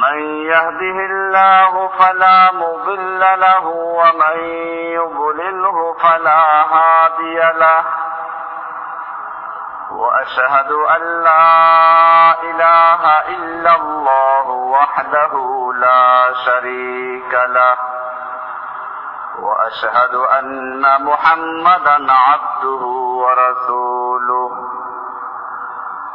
من يهده الله فلا مضل له ومن يضلله فلا هادي له. وأشهد أن لا إله إلا الله وحده لا شريك له. وأشهد أن محمدا عبده ورسوله.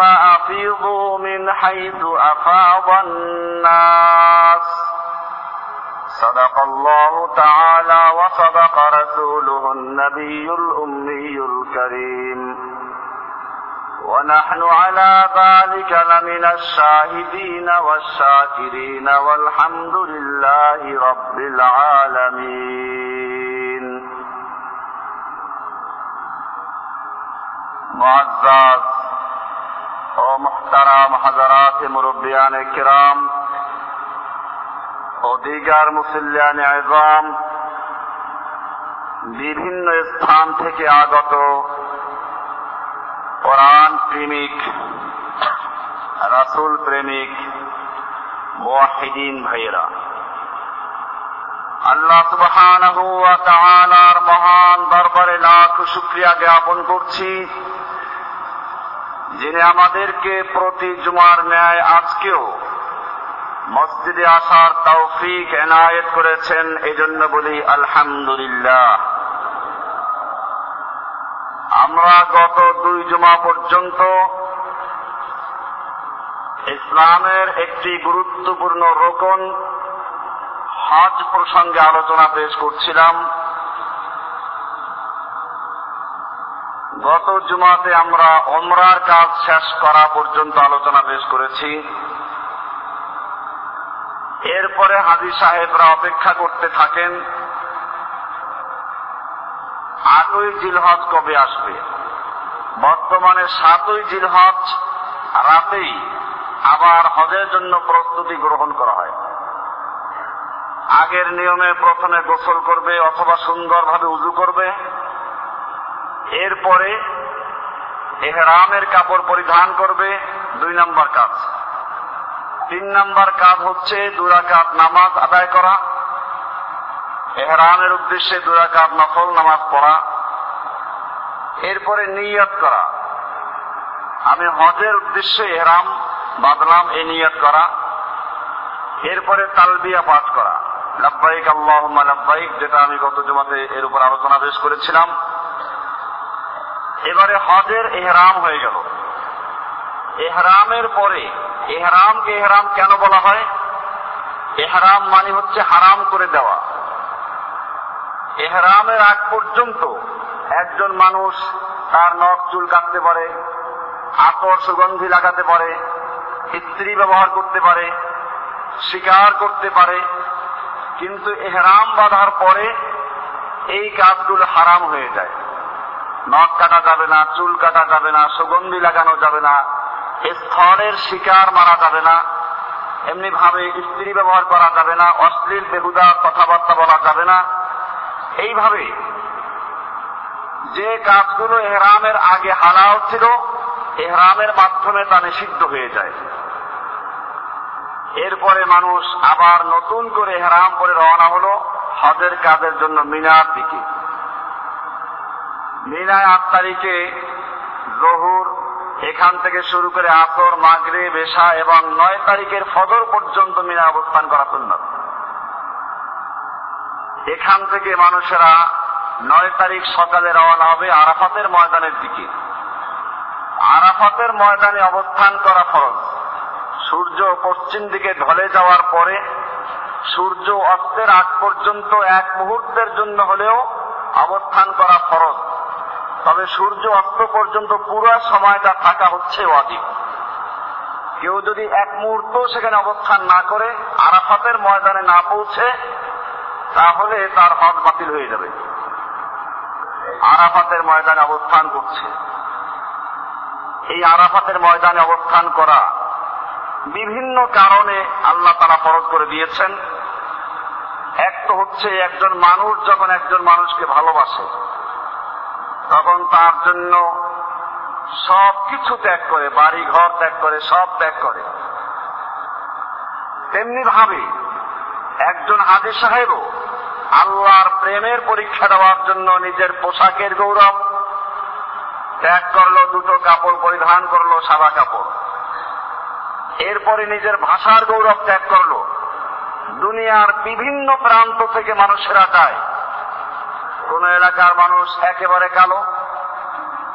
أفيضوا من حيث أفاض الناس. صدق الله تعالى وصدق رسوله النبي الأمي الكريم. ونحن على ذلك لمن الشاهدين والشاكرين والحمد لله رب العالمين. معزز মুহতারাম হাজারাত মুরব্বিয়ান কিরাম ও দিগার মুসল্লিয়ান আজম, বিভিন্ন স্থান থেকে আগত কোরআন প্রেমিক, রাসুল প্রেমিক মোয়াহিদিন ভাইয়েরা। আল্লাহ তাআলার মহান দরবারে লাখ শুকরিয়া জ্ঞাপন করছি। যিনি আমাদেরকে প্রতি জুমার ন্যায় আজকেও মসজিদে আসার তৌফিক এনায়েত করেছেন, এজন্য বলি আলহামদুলিল্লাহ। আমরা গত দুই জুমা পর্যন্ত ইসলামের একটি গুরুত্বপূর্ণ রোকন হজ প্রসঙ্গে আলোচনা পেশ করছিলাম। গত জুমাতে আমরা অমরার কাজ শেষ করা পর্যন্ত আলোচনা পেশ করেছি। এরপরে হাজি সাহেবরা অপেক্ষা করতে থাকেন। আটই জিলহজ কবে আসবে? বর্তমানে সাতই জিলহজ রাতেই আবার হজের জন্য প্রস্তুতি গ্রহণ করা হয়। আগের নিয়মে প্রথমে গোসল করবে অথবা সুন্দরভাবে উজু করবে। এরপরে এহরামের কাপড় পরিধান করবে দুই নম্বর কাজ। তিন নম্বর কাজ হচ্ছে দুরাকাত নামাজ আদায় করা। এহরামের উদ্দেশ্যে দুরাকাত নফল নামাজ পড়া। এরপরে নিয়ত করা। আমি হজের উদ্দেশ্যে এহরাম বাদলাম এই নিয়ত করা। এরপরে তালবিয়া পাঠ করা। লাব্বাইক আল্লাহ লাব্বাইক, যেটা আমি গত জমাতে এর উপর আলোচনা বেশ করেছিলাম। এবারে হজের এহরাম হয়ে গেল। এহরামের পরে এহরামকে এহরাম কেন বলা হয়? এহরাম মানে হচ্ছে হারাম করে দেওয়া। এহরামের আগ পর্যন্ত একজন মানুষ তার নখ চুল কাটতে পারে, আতর সুগন্ধি লাগাতে পারে স্ত্রী ব্যবহার করতে পারে, শিকার করতে পারে। কিন্তু এহরাম বাঁধার পরে এই কাজগুলো হারাম হয়ে যায়। নখ কাটা যাবে না, চুল কাটা যাবে না, সুগন্ধি লাগানো যাবে না স্থলের শিকার মারা যাবে না এমনি ভাবে স্ত্রী ব্যবহার করা যাবে না, অশ্লীল বেহুদা কথাবার্তা বলা যাবে না। এইভাবে যে কাজগুলো এহরামের আগে হালাও ছিল, এহরামের মাধ্যমে তা নিষিদ্ধ হয়ে যায়। এরপরে মানুষ আবার নতুন করে এহরাম করে রওনা হলো হজের কাজের জন্য মিনার দিকে। মিনায় আট তারিখে জহুর, এখান থেকে শুরু করে আসর মাগরে বেশা এবং নয় তারিখের ফজর পর্যন্ত মিনা অবস্থান করা সুন্নত। এখান থেকে মানুষেরা নয় তারিখ সকালে রওনা হবে আরাফাতের ময়দানের দিকে। আরাফাতের ময়দানে অবস্থান করা ফরজ। সূর্য পশ্চিম দিকে ঢলে যাওয়ার পরে সূর্য অস্তের আগ পর্যন্ত এক মুহূর্তের জন্য হলেও অবস্থান করা ফরজ। তবে সূর্য অস্ত পর্যন্ত পুরো সময়টা থাকা হচ্ছে অধিক কেউ যদি এক মুহূর্ত সেখানে অবস্থান না করে আরাফাতের ময়দানে না পৌঁছে, তাহলে তার হজ বাতিল হয়ে যাবে। আরাফাতের ময়দানে অবস্থান করছে। এই আরাফাতের ময়দানে অবস্থান করা বিভিন্ন কারণে আল্লাহ তারা ফরজ করে দিয়েছেন। এক তো হচ্ছে একজন মানুষ যখন একজন মানুষকে ভালোবাসে তখন তার জন্য সব কিছু ত্যাগ করে বাড়ি ঘর ত্যাগ করে, সব ত্যাগ করে। তেমনি ভাবে একজন হাজি সাহেবও আল্লাহর প্রেমের পরীক্ষা দেওয়ার জন্য নিজের পোশাকের গৌরব ত্যাগ করল, দুটো কাপড় পরিধান করল, সাদা কাপড়। এরপরে নিজের ভাষার গৌরব ত্যাগ করল। দুনিয়ার বিভিন্ন প্রান্ত থেকে মানুষেরা যায় কোন এলাকার মানুষ একেবারে কালো,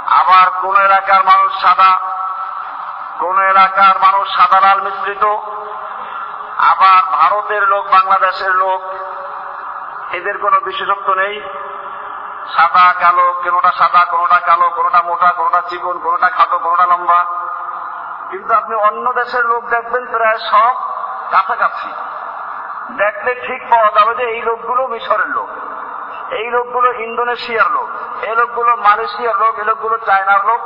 আবার কোন এলাকার মানুষ সাদা, কোন এলাকার মানুষ সাদা লাল মিশ্রিত, আবার ভারতের লোক, বাংলাদেশের লোক, এদের কোনো বিশেষত্ব নেই। সাদা, কালো, কোনোটা সাদা, কোনোটা কালো, কোনোটা মোটা, কোনোটা চিকন, কোনোটা খাটো, কোনোটা লম্বা। কিন্তু আপনি অন্য দেশের লোক দেখবেন প্রায় সব কাছাকাছি। দেখলে ঠিক পাওয়া যাবে যে এই লোকগুলো মিশরের লোক। এই লোকগুলো ইন্দোনেশিয়ার লোক, এই লোকগুলো মালয়েশিয়ার লোক, এই লোকগুলো চায়নার লোক।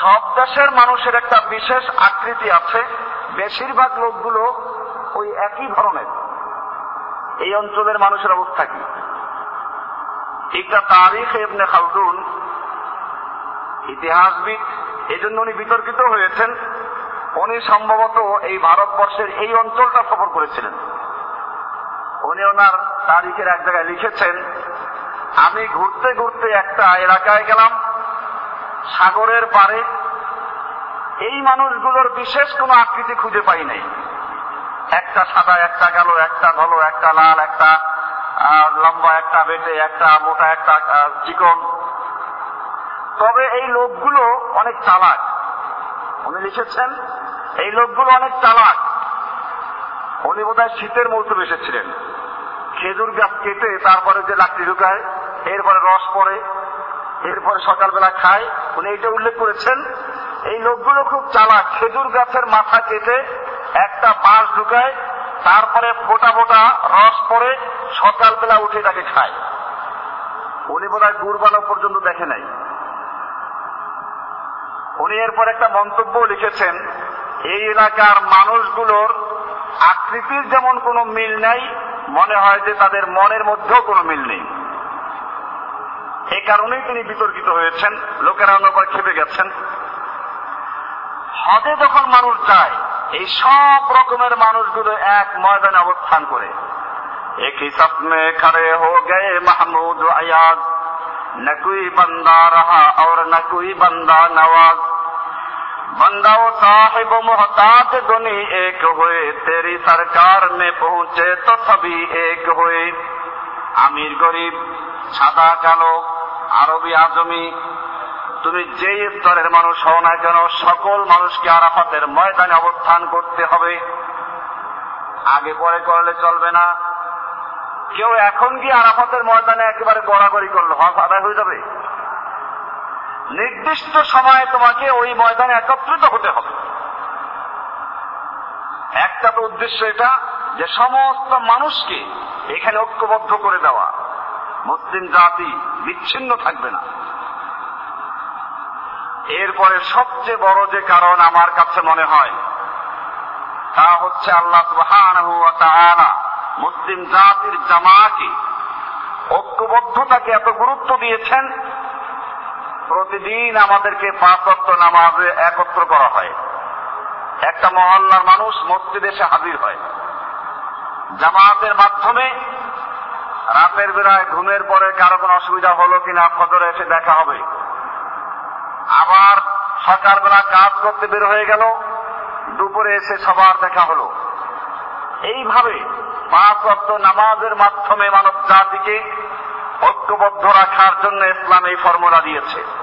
সব দেশের মানুষের একটা বিশেষ আকৃতি আছে। বেশিরভাগ লোকগুলো ওই একই ধরনের। এই অঞ্চলের মানুষের অবস্থা কি? একটা তারিখ এমনি খালদুন, ইতিহাসবিদ এই জন্য উনি বিতর্কিত হয়েছেন। উনি সম্ভবত এই ভারতবর্ষের এই অঞ্চলটা সফর করেছিলেন। উনি ওনার তারিখের এক জায়গায় লিখেছেন, আমি ঘুরতে ঘুরতে একটা এলাকায় গেলাম, সাগরের পারে এই মানুষগুলোর বিশেষ কোনো আকৃতি খুঁজে পাই নাই। একটা সাদা, একটা কালো, একটা ধলো, একটা লাল, একটা লম্বা, একটা বেটে, একটা মোটা, একটা চিকন। তবে এই লোকগুলো অনেক চালাক। উনি লিখেছেন, এই লোকগুলো অনেক চালাক। উনি বোধহয় শীতের মৌসুমে এসেছিলেন। খেজুর গাছ কেটে তারপরে যে লাকড়ি ঢুকায়, এরপরে রস পড়ে, এরপরে সকালবেলা খায়। উনি এটা উল্লেখ করেছেন, এই লোকগুলো খুব চালাক। খেজুর গাছের মাথা কেটে একটা বাঁশ ঢুকায়, তারপরে ফোটা ফোটা রস পরে সকালবেলা উঠে তাকে খায়। উনি বোধ হয় গুড় বানানো পর্যন্ত দেখে নাই। উনি এরপর একটা মন্তব্য লিখেছেন, এই এলাকার মানুষগুলোর আকৃতির যেমন কোনো মিল নাই মনে হয় যে তাদের মনের মধ্যেও কোনো মিল নেই। এই কারণেই তিনি বিতর্কিত হয়েছেন, লোকেরা অন্য অন্যবার খেপে গেছেন। হদে যখন মানুষ যায়, এই সব রকমের মানুষগুলো এক ময়দানে অবস্থান করে। এক হিসাব মে খড়ে হো গে মাহমুদ আয়াজ, না কুই বান্দা রাহা, আর না কুই বান্দা নওয়াজ। बंदा वो साहिब मोहताज दुनी एक हुए तेरी सरकार में पहुंचे तो सभी एक हुए আমির গরিব সাদা কালো আরবি আজমি তুমি যেই স্তরের মানুষ হও না কেন সকল মানুষকে আরাফাতের ময়দানে অবস্থান করতে হবে আগে পরে করলে চলবে না কেউ এখন গিয়ে আরাফাতের ময়দানে একেবারে গড়াগড়ি করলো হজ আদায় হয়ে যাবে নির্দিষ্ট সময়ে তোমাকে ওই ময়দানে একত্রিত হতে হবে। একটা তো উদ্দেশ্য এটা যে সমস্ত মানুষকে এখানে ঐক্যবদ্ধ করে দেওয়া। মুসলিম জাতি বিচ্ছিন্ন থাকবে না। এরপরে সবচেয়ে বড় যে কারণ আমার কাছে মনে হয়, তা হচ্ছে আল্লাহ তাআলা মুসলিম জাতির জামাকে ঐক্যবদ্ধতাকে এত গুরুত্ব দিয়েছেন প্রতিদিন আমাদেরকে পাঁচ অক্ট নামাজে একত্র করা হয়। একটা মহল্লার মানুষ মসজিদ এসে হাজির হয়। জামাতের মাধ্যমে রাতের বেলায় ঘুমের পরে কারও কোনো অসুবিধা হলো কিনা ফজরে এসে দেখা হবে। আবার সকালবেলা কাজ করতে বের হয়ে গেল, দুপুরে এসে সবার দেখা হলো। এইভাবে পাঁচ অক্ট নামাজের মাধ্যমে মানব জাতিকে ঐক্যবদ্ধ রাখার জন্য ইসলাম এই ফর্মুলা দিয়েছে।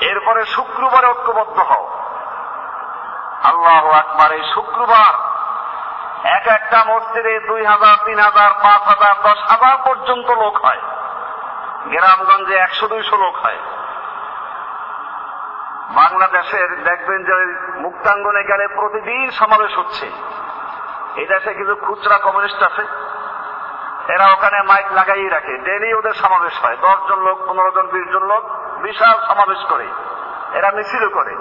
এরপরে শুক্রবারে ঐক্যবদ্ধ হও। আল্লাহ আকবার, এই শুক্রবার এক একটা মসজিদে দুই হাজার, তিন হাজার, পাঁচ হাজার, দশ হাজার পর্যন্ত লোক হয়। গ্রামগঞ্জে একশো, দুইশো লোক হয়। বাংলাদেশের দেখবেন যে মুক্তাঙ্গনে গেলে প্রতিদিন সমাবেশ হচ্ছে। এই দেশে কিছু খুচরা কমিউনিস্ট আছে। এরা ওখানে মাইক লাগাই রাখে। ডেলি ওদের সমাবেশ হয়। দশ জন লোক, পনেরো জন, বিশ জন লোক। বিশাল সমাবেশ করে। এরা মিছিল করে।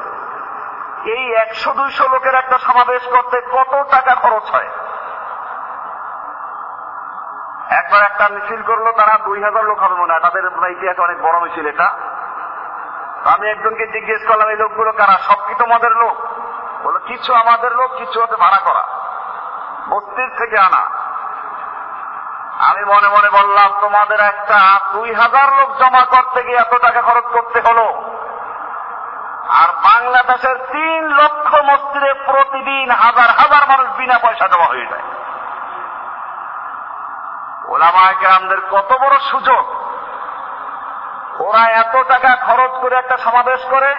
এই একশো দুইশো লোকের একটা সমাবেশ করতে কত টাকা খরচ হয়? একবার একটা মিছিল করল, তারা দুই হাজার লোক হবে মনে হয়। তাদের ইতিহাসে অনেক বড় মিছিল এটা। আমি একজনকে জিজ্ঞেস করলাম, এই লোকগুলো কারা? সব কি তোমাদের লোক? বলো কিছু আমাদের লোক, কিছু হতে ভাড়া করা। বস্তির থেকে আনা। আমি মনে মনে বললাম, তোমাদের একটা দুই হাজার লোক জমা করতে গিয়ে এত টাকা খরচ করতে হলো। আর বাংলাদেশের তিন লক্ষ মসজিদে প্রতিদিন হাজার হাজার মানুষ বিনা পয়সা জমা হয়ে যায়। ওলামায় গ্রামদের কত বড় সুযোগ। ওরা এত টাকা খরচ করে একটা সমাবেশ করে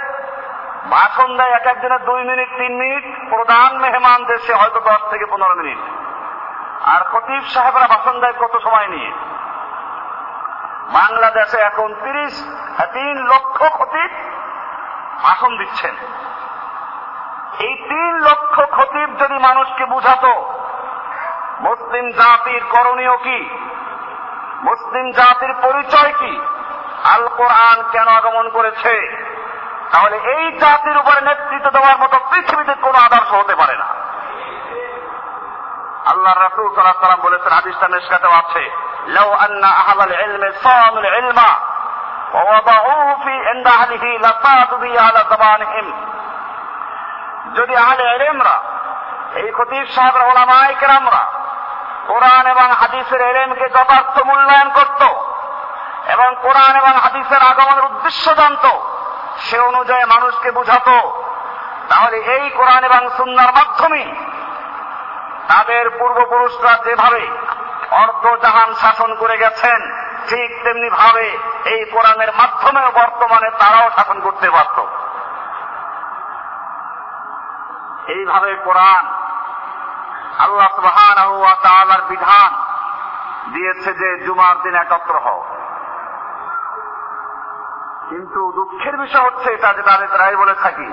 ভাষণ দেয় এক একদিনের দুই মিনিট, তিন মিনিট, প্রধান মেহমান দেশে হয়তো দশ থেকে পনেরো মিনিট। আর খতিব সাহেবরা ভাষণ দেয় কত সময় নিয়ে? বাংলাদেশে এখন তিরিশ তিন লক্ষ খতিব ভাষণ দিচ্ছেন। এই তিন লক্ষ খতিব যদি মানুষকে বুঝাতো, মুসলিম জাতির করণীয় কি? মুসলিম জাতির পরিচয় কি? আল কোরআন কেন আগমন করেছে? তাহলে এই জাতির উপরে নেতৃত্ব দেওয়ার মতো পৃথিবীতে কোন আদর্শ হতে পারে না। আল্লাহ রাসূল সাল্লাল্লাহু আলাইহি বলেছেন, হাদিসটা মেশকাতেও আছে লাউ আন্না আহলাল ইলমি সানুল ইলমা, ওয়া ওয়াদাউ ফি ইনদা আহলিহি লাতাদু বি আলা জামানহিম যদি আহলে ইলমরা, এই খতিব সাহেবরা ওলামায়ে কেরামরা কোরআন এবং হাদিসের এলেমকে যথার্থ মূল্যায়ন করত এবং কোরআন এবং হাদিসের আগমনের উদ্দেশ্য জানত, সে অনুযায়ী মানুষকে বুঝাত, তাহলে এই কোরআন এবং সুন্নার মাধ্যমে তাদের পূর্বপুরুষরা যেভাবে অর্ধজাহান শাসন করে গেছেন, ঠিক তেমনি ভাবে এই কোরআনের মাধ্যমে বর্তমানে তারাও শাসন করতে পারত এইভাবে কোরআন আল্লাহ সুবহানাহু বিধান দিয়েছে যে জুমার দিন একত্র হও। কিন্তু দুঃখের বিষয় হচ্ছে এটা যে তাদের প্রায় বলে থাকি,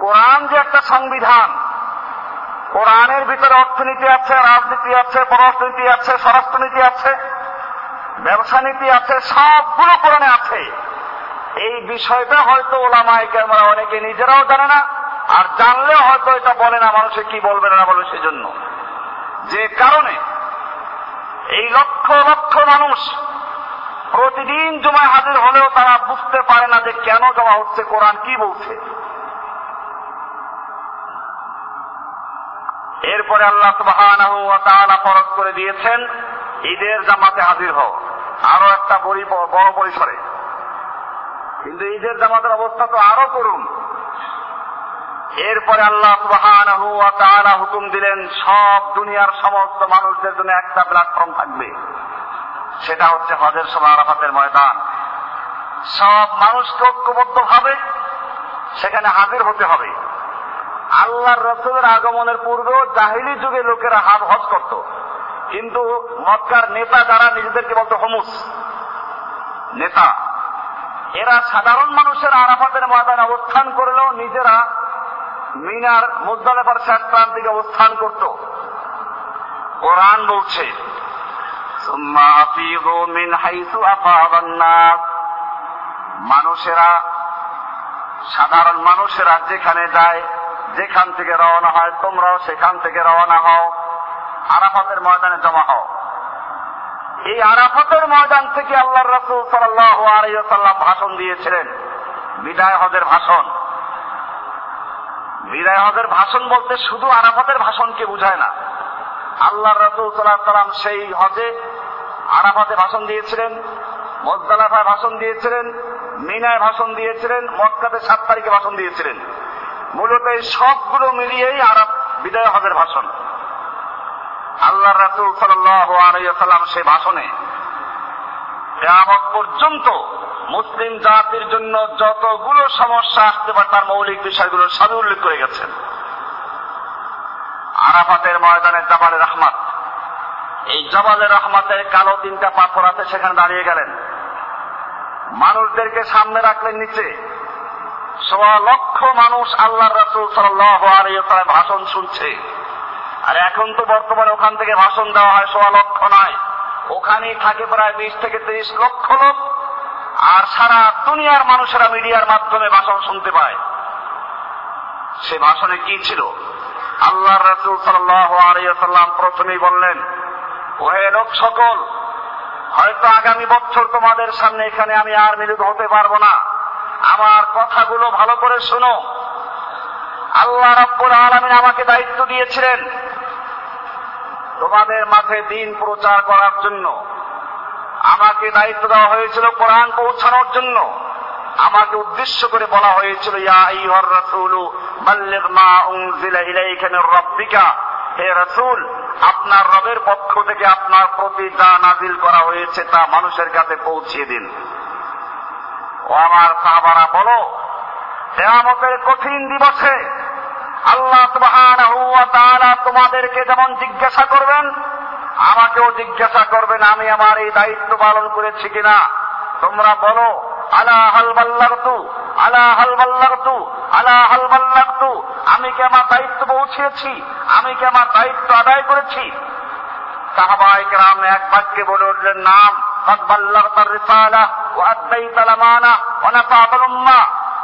কোরআন যে একটা সংবিধান কোরআনের ভিতরে অর্থনীতি আছে, রাজনীতি আছে, পররাষ্ট্রনীতি আছে, স্বরাষ্ট্রনীতি আছে ব্যবসা নীতি আছে, সবগুলো কোরআনে আছে। এই বিষয়টা হয়তো ওলামায় ক্যামেরা অনেকে নিজেরাও জানে না, আর জানলেও হয়তো এটা বলে না, মানুষে কি বলবে না বলবে সেজন্য। যে কারণে এই লক্ষ লক্ষ মানুষ প্রতিদিন জমায় হাজির হলেও তারা বুঝতে পারে না যে কেন জমা হচ্ছে, কোরআন কি বলছে। এরপরে আল্লাহ তাআলা ফরজ করে দিয়েছেন, ঈদের জামাতে হাজির হও। আরও একটা বড় পরিসরে। কিন্তু ঈদের জামাতের অবস্থা তো আরও করুন এরপরে আল্লাহ তাআলা হুকুম দিলেন, সব দুনিয়ার সমস্ত মানুষদের জন্য একটা প্ল্যাটফর্ম থাকবে। সেটা হচ্ছে হজের সময় আরাফাতের ময়দান। সব মানুষকে ঐক্যবদ্ধ ভাবে সেখানে হাজির হতে হবে। আল্লাহর রসুলের আগমনের পূর্বেও জাহিলি যুগে লোকেরা হাত হজ করত। কিন্তু মক্কার নেতা যারা, নিজেদেরকে বলতো হমুস। নেতা। এরা সাধারণ মানুষের আরাফাতের ময়দানে অবস্থান করলেও নিজেরা মিনার মুজদালেফার শেষ প্রান্তিকে অবস্থান করত। কোরআন বলছে মানুষেরা, সাধারণ মানুষেরা যেখানে যায় যেখান থেকে রওনা হয়, তোমরাও সেখান থেকে রওনা হও। আরাফাতের ময়দানে জমা হও। এই আরাফাতের ময়দান থেকে আল্লাহ রসুল সাল্লাহ আলাইসাল্লাম ভাষণ দিয়েছিলেন, বিদায় হজের ভাষণ। বিদায় হজের ভাষণ বলতে শুধু আরাফাতের ভাষণকে বুঝায় না। আল্লাহ রসুল সাল্লাহ সাল্লাম সেই হজে আরাফাতে ভাষণ দিয়েছিলেন, মোজদালাফায় ভাষণ দিয়েছিলেন, মিনায় ভাষণ দিয়েছিলেন, মক্কাতে সাত তারিখে ভাষণ দিয়েছিলেন। মূলত এই সবগুলো মিলিয়েই আরব বিদায় হজের ভাষণ। আল্লাহ রাসুল সাল্লাম সে ভাষণে পর্যন্ত মুসলিম জাতির জন্য যতগুলো সমস্যা আসতে পারে তার মৌলিক বিষয়গুলো সবই উল্লেখ করে গেছেন। আরাফাতের ময়দানে জাবালের রহমাত। এই জবালের রহমাতের কালো তিনটা পাথর আছে, সেখানে দাঁড়িয়ে গেলেন। মানুষদেরকে সামনে রাখলেন নিচে। সোয়া লক্ষ মানুষ আল্লাহ রসুল সাল্লাহ ভাষণ শুনছে। আর এখন তো বর্তমানে ওখান থেকে ভাষণ দেওয়া হয় সোয়া লক্ষ নয়। ওখানেই থাকে প্রায় বিশ থেকে তিরিশ লক্ষ লোক। আর সারা দুনিয়ার মানুষেরা মিডিয়ার মাধ্যমে ভাষণ শুনতে পায়। সে ভাষণে কি ছিল? আল্লাহ রসুল সাল্লাম প্রথমেই বললেন, ওহে লোক সকল, হয়তো আগামী বছর তোমাদের সামনে এখানে আমি আর মিলিত হতে পারব না। কথাগুলো ভালো করে শোনো। আল্লাহ রব্বুল আলমিন আমাকে দায়িত্ব দিয়েছিলেন তোমাদের মাঝে দিন প্রচার করার জন্য। আমাকে দায়িত্ব দেওয়া হয়েছিল কোরআন পৌঁছানোর জন্য। আমাকে উদ্দেশ্য করে বলা হয়েছিল, ইয়া আইয়ুহার রাসূলু, বাল্লিগ মা উনজিলা ইলাইকা মির রাব্বিকা। হে রাসূল, আপনার রবের পক্ষ থেকে আপনার প্রতি যা নাজিল করা হয়েছে তা মানুষের কাছে পৌঁছিয়ে দিন। ও আমার সাহাবারা বলো কেয়ামতের কঠিন দিবসে আল্লাহ সুবহানাহু ওয়া তাআলা তোমাদেরকে যেমন জিজ্ঞাসা করবেন আমাকেও জিজ্ঞাসা করবেন আমি আমার এই দায়িত্ব পালন করেছি কিনা তোমরা বলো আলা হাল বাল্লাগতু আলা হাল বাল্লাগতু আলা হাল বাল্লাগতু আমি কি আমার দায়িত্ব পৌঁছেছি আমি কি আমার দায়িত্ব আদায় করেছি সাহাবাই কেরাম এক বাক্যে বলে উঠলেন নাম قد بلغت الرسالة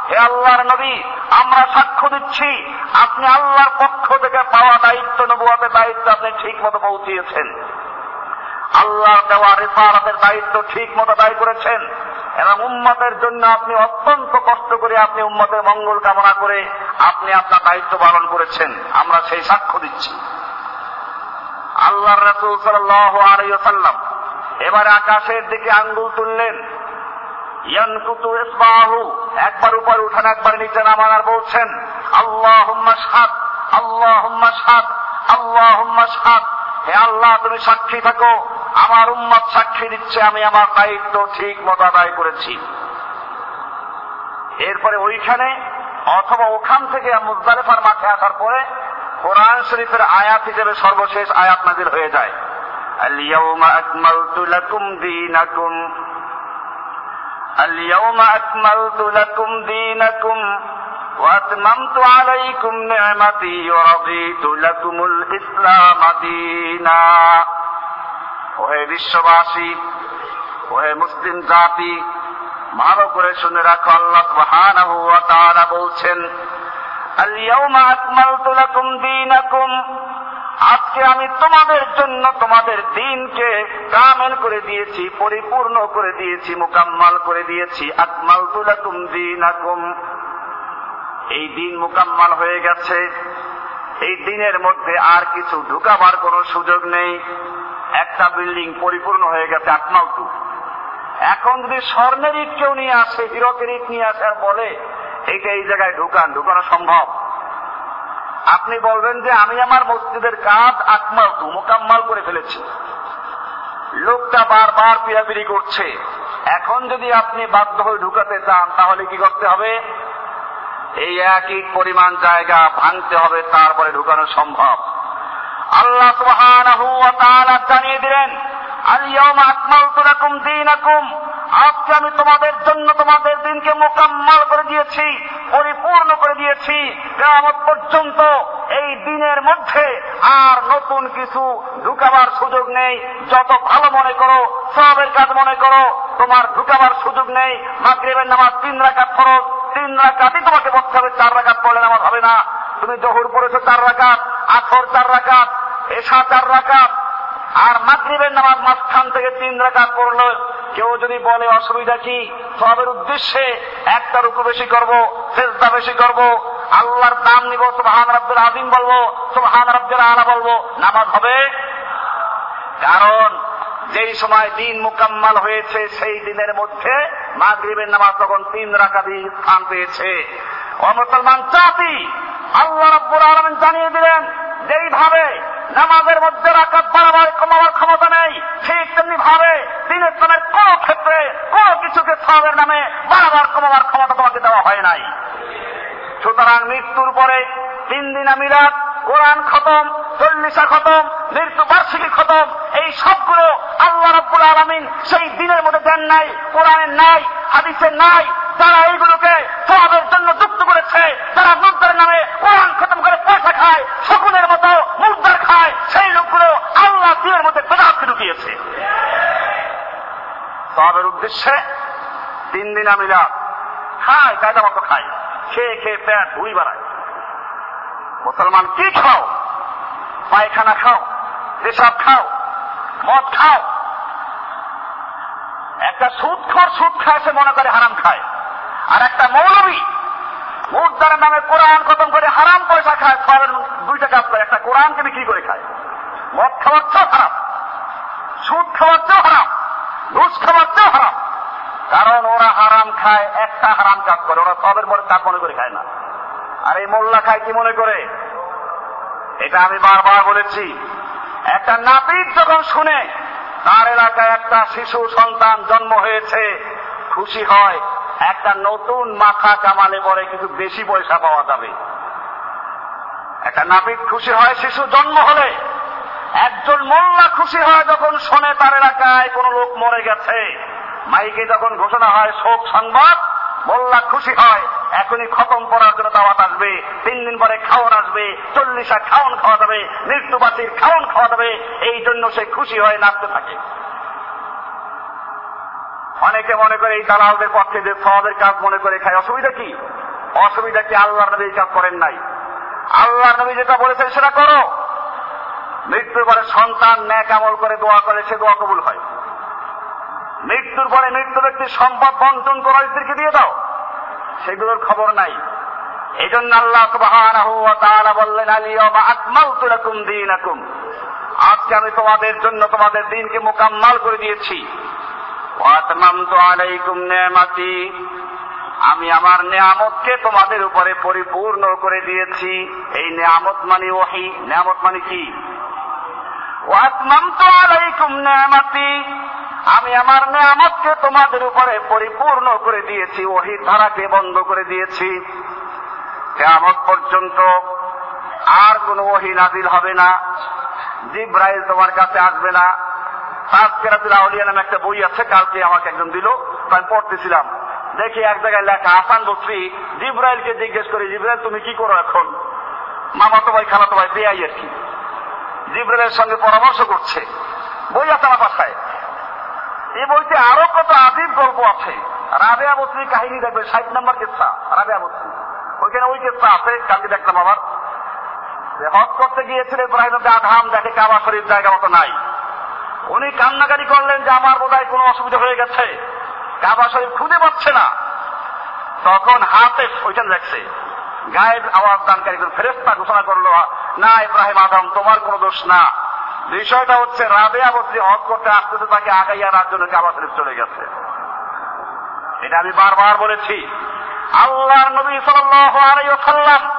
হে আল্লাহর নবী, আমরা সাক্ষ্য দিচ্ছি, আপনি আল্লাহর পক্ষ থেকে পাওয়া দায়িত্ব নবুয়াদের দায়িত্ব আপনি ঠিক মতো পৌঁছিয়েছেন। আল্লাহ দেওয়া রেফারাতের দায়িত্ব ঠিক মতো দায়ী করেছেন। এবং উম্মতের জন্য আপনি অত্যন্ত কষ্ট করে আপনি উম্মতের মঙ্গল কামনা করে আপনি আপনার দায়িত্ব পালন করেছেন। আমরা সেই সাক্ষ্য দিচ্ছি। আল্লাহ রাসুল সাল্লাহ আলাইসাল্লাম এবার আকাশের দিকে আঙ্গুল তুললেন। ইয়ানকুতু ইসবাহু একবার উপর উঠান একবার নিচে নামান আর বলছেন আল্লাহুম্মা শাহাদ আল্লাহুম্মা শাহাদ আল্লাহুম্মা শাহাদ হে আল্লাহ তুমি সাক্ষী থাকো আমার উম্মত সাক্ষী দিচ্ছে আমি আমার দায়িত্ব ঠিক মতো আদায় করেছি এরপরে ওইখানে অথবা ওখান থেকে মুজদালিফার মাঠে আসার পরে কোরআন শরীফের আয়াত হিসেবে সর্বশেষ আয়াত নাজির হয়ে যায় اليوم أكملت لكم دينكم اليوم أكملت لكم دينكم وأتممت عليكم نعمتي ورضيت لكم الإسلام دينا ওহে বিশ্ববাসী ওহে মুসলিম জাতি ভালো করে শুনে রাখো আল্লাহ সুবহানাহু ওয়া তাআলা বলছেন আল-ইয়াওমা আকমালতু লাকুম দীনাকুম আজকে আমি তোমাদের জন্য তোমাদের দিনকে কামেল করে দিয়েছি, পরিপূর্ণ করে দিয়েছি, মোকাম্মাল করে দিয়েছি। আকমাল তুলাকুম দিন আকুম এই দিন মোকাম্মাল হয়ে গেছে। এই দিনের মধ্যে আর কিছু ঢুকাবার কোনো সুযোগ নেই। একটা বিল্ডিং পরিপূর্ণ হয়ে গেছে আকমাল তু এখন যদি স্বর্ণের ইট কেউ নিয়ে আসে, হিরকের ইট নিয়ে আসে আর বলে, এইটা এই জায়গায় ঢুকান, ঢুকানো সম্ভব। আপনি বলবেন যে আমি আমার মসজিদের কাজ আকমাল তু, মোকাম্মাল করে ফেলেছি। লোকটা বারবার পিয়াপিরি করছে। এখন যদি আপনি বাধ্য হয়ে ঢুকাতে চান, তাহলে কি করতে হবে? এই একই পরিমাণ জায়গা ভাঙতে হবে, তারপরে ঢুকানো সম্ভব। আল্লাহ সুবহানাহু ওয়া তাআলা জানিয়ে দিলেন আল-ইয়াওমা আকমালতু লাকুম দীনাকুম। আজকে আমি তোমাদের জন্য তোমাদের দিনকে মোকাম্মাল করে দিয়েছি। পরিপূর্ণ করে দিয়েছি কেমন পর্যন্ত এই দিনের মধ্যে আর নতুন কিছু ঢুকাবার সুযোগ নেই। যত ভালো মনে করো, সবের কাজ মনে করো, তোমার ঢুকাবার সুযোগ নেই। মাগরিবের নামাজ তিন রাকাত ফরজ, তিন রাকাতই তোমাকে বলতে হবে, চার রাকাত পড়লে নামাজ হবে না। তুমি জহুর পড়েছো চার রাকাত আখর চার রাকাত, এশা চার রাকাত আর মাগরিবের নামাজ মাঝখান থেকে তিন রাকাত পড়ল কেউ যদি বলে, অসুবিধা কি? সবের উদ্দেশ্যে একটা রুকু বেশি করব চেষ্টা বেশি করব, আল্লাহর দাম নিব, সুবহান রব্বুল আজিম বলব, সুবহান রব্বুল আলা বলব, নামাজ হবে? কারণ যেই সময় দিন মুকাম্মাল হয়েছে, সেই দিনের মধ্যে মাগরিবের নামাজ তখন তিন রাকাতি স্থান পেয়েছে। ও মুসলমান জাতি, আল্লাহ রাব্বুল আলামিন জানিয়ে দিলেন, যেইভাবে নামাজের মধ্যে রাকাত বাড়াবার কমাবার ক্ষমতা নেই। ঠিক তেমনি ভাবে দিন ইসলামের কোন ক্ষেত্রে কোন কিছুকে সবের নামে বাড়াবার কমাবার ক্ষমতা তোমাকে দেওয়া হয় নাই। সুতরাং মৃত্যুর পরে তিন দিনা মিলাদ, কোরআন খতম, চল্লিশা খতম, মৃত্যু বার্ষিকী খতম, এই সবগুলো আল্লাহ রাব্বুল আলমিন সেই দিনের মধ্যে দেন নাই, কোরআনের নাই, হাদিসের নাই তারা এইগুলোকে সবের জন্য যুক্ত করেছে যারা মুদ্রার নামে কোরআন খতম করে পয়সা খায়, শকুনের মতো মুদ্রার খায়, সেই লোকগুলো আল্লাহ দিনের মধ্যে বেদাতকে ঢুকিয়েছে। সবের উদ্দেশ্যে তিন দিন আমিলা খায়, কায়দা মতো খায়, খেয়ে খেয়ে প্যাট ধুই বাড়ায়। মুসলমান কি খাও? পায়খানা খাও, পেশাব খাও, মদ খাও। একটা সুদ খর সুদ খায় সে মনে করে হারাম খায়, আর একটা মৌলবী মুদ্রার নামে কোরআন খতম করে হারাম পয়সা খায় সবের দুইটা কাজ করে। একটা কোরআনকে বিক্রি করে খায়। মদ খাওয়ার চেয়েও হারাম। সুদ খাওয়ার চেয়েও হারাম। ঘুষ খাওয়ার চেয়েও হারাম। কারণ ওরা হারাম খায়, একটা হারাম কাজ করে। ওরা সবের পরে কাজ মনে করে খায় না। আর এই মোল্লা খায় কি মনে করে? এটা আমি বারবার বলেছি। একটা নাপিত যখন শুনে, তার এলাকায় একটা শিশু সন্তান জন্ম হয়েছে, খুশি হয়। একটা নতুন মাথা কামালে পরে কিছু বেশি পয়সা পাওয়া যাবে। একটা নাপিত খুশি হয়, শিশু জন্ম হলে। একজন মোল্লা খুশি হয় যখন শোনে তার এলাকায় কোন লোক মরে গেছে। মাইকে যখন ঘোষণা হয়, শোক সংবাদ, মোল্লা খুশি হয়। এখনই খতম করার জন্য দাওয়াত আসবে। তিন দিন পরে খাওয়ান আসবে। চল্লিশা খাওয়ান খাওয়া যাবে। মৃত্যুবাসীর খাওয়ান খাওয়া যাবে। এই জন্য সে খুশি হয়ে নাচতে থাকে। অনেকে মনে করে এই দালালদের পক্ষে যে সবের কাজ মনে করে খায়, অসুবিধা কি? অসুবিধা কি আল্লাহ নবী এই কাজ করেন নাই? আল্লাহ নবী যেটা বলেছেন সেটা করো। মৃত্যুর পরে সন্তান ন্যাক আমল করে দোয়া করে, সে দোয়া কবুল হয়। মৃত্যুর পরে মৃত্যু ব্যক্তির সম্পদ বন্টন করা স্ত্রীকে দিয়ে দাও। সেগুলোর খবর নাই। এই জন্য আল্লাহ তাআলা বললেন আজকে আমি তোমাদের জন্য তোমাদের দিনকে মোকাম্মাল করে দিয়েছি। আমি আমার নিয়ামতকে তোমাদের উপরে পরিপূর্ণ করে দিয়েছি। এই নিয়ামত মানে ওহি। নিয়ামত মানে কি? আমি আমার নিয়ামতকে তোমাদের উপরে পরিপূর্ণ করে দিয়েছি। ওহি ধারাকে বন্ধ করে দিয়েছি। কেয়ামত পর্যন্ত আর কোন ওহি নাজিল হবে না। জিব্রাইল তোমার কাছে আসবে না। আউলিয়া নামে একটা বই আছে, কালকে আমাকে একজন দিল আমি পড়তেছিলাম। দেখি এক জায়গায় লেখা আসান বসরি, জিব্রাইলকে জিজ্ঞেস করি, জিব্রাইল, তুমি কি করো এখন? মামাতো ভাই, খালাতো ভাই বেয়াই আর কি। জিব্রাইলের সঙ্গে পরামর্শ করছে। বই আছে আমার বাসায়। এই বইতে আরও কত আদিব গল্প আছে। রাবেয়া বস্তির কাহিনী দেখবে, ষাট নম্বর কেসা, রাবেয়া বস্তি ওইখানে ওই কেসা আছে, কালকে দেখলাম আবার। হজ করতে গিয়েছিল ইব্রাহিম আধাম দেখে কাবা শরীফ জায়গা মতো নাই। উনি কান্নাকারি করলেন যে আমার বোধহয় কোনো অসুবিধা হয়ে গেছে। কাবা শরীফ খুঁজে পাচ্ছে না। তখন হাতে ওইখানে দেখছে। গায়েব আওয়াজ দানকারী ফেরেস্তা ঘোষণা করল, না, ইব্রাহিম আদম, তোমার কোনো দোষ না। বিষয়টা হচ্ছে রাবেয়া বস্তি হজ করতে আসতেছে, তাকে আগাইয়া রাত জন্য কাবা শরীফ চলে গেছে। এটা আমি বারবার বলেছি। আল্লাহর নবী সাল্লাম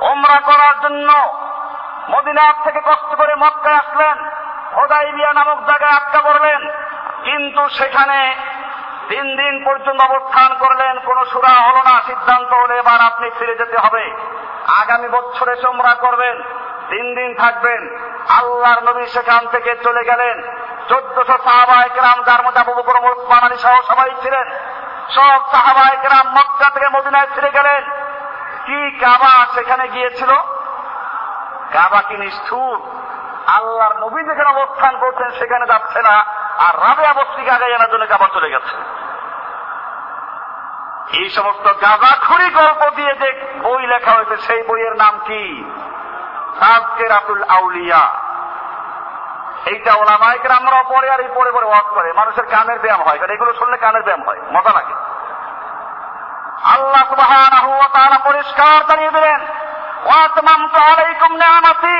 ওমরা করার জন্য মদিনার থেকে কষ্ট করে মক্কায় আসলেন। হোদাইবিয়া নামক জায়গায় আটকা পড়লেন। কিন্তু সেখানে তিন দিন পর্যন্ত অবস্থান করলেন, কোন সুরা হলো না, সিদ্ধান্ত হলে এবার আপনি ফিরে যেতে হবে। আগামী বছরে সোমরা করবেন তিন দিন থাকবেন। আল্লাহর নবী সেখান থেকে চলে গেলেন। চোদ্দশো সাহাবা একরাম যার মধ্যে আবু বকর ওসমান আলী সহ সবাই ছিলেন, সব সাহাবা একরাম মক্কা থেকে মদিনায় ফিরে গেলেন। কি কাবা সেখানে গিয়েছিল? কাবা কি নিষ্ঠুর? আল্লাহর নবী যেখানে অবস্থান করছেন, সেখানে যাচ্ছে না। আর রাবে আবস্তিকে আগে জানার জন্য কাবা চলে গেছে। এই সমস্ত গাঁজাখুরি গল্প দিয়ে যে বই লেখা হয়েছে, সেই বইয়ের নাম কি? তাজকেরাতুল আউলিয়া। এইটা ওলামাইকের আমরা পরে আর এই পরে পরে ওয়াজ করে। মানুষের কানের ব্যায়াম হয়, কারণ এগুলো শুনলে কানের ব্যায়াম হয়, মজা লাগে। আল্লাহ ওয়া পরিষ্কার জানিয়ে দিলেন ওয়াতমামতু আলাইকুম নিয়ামাতি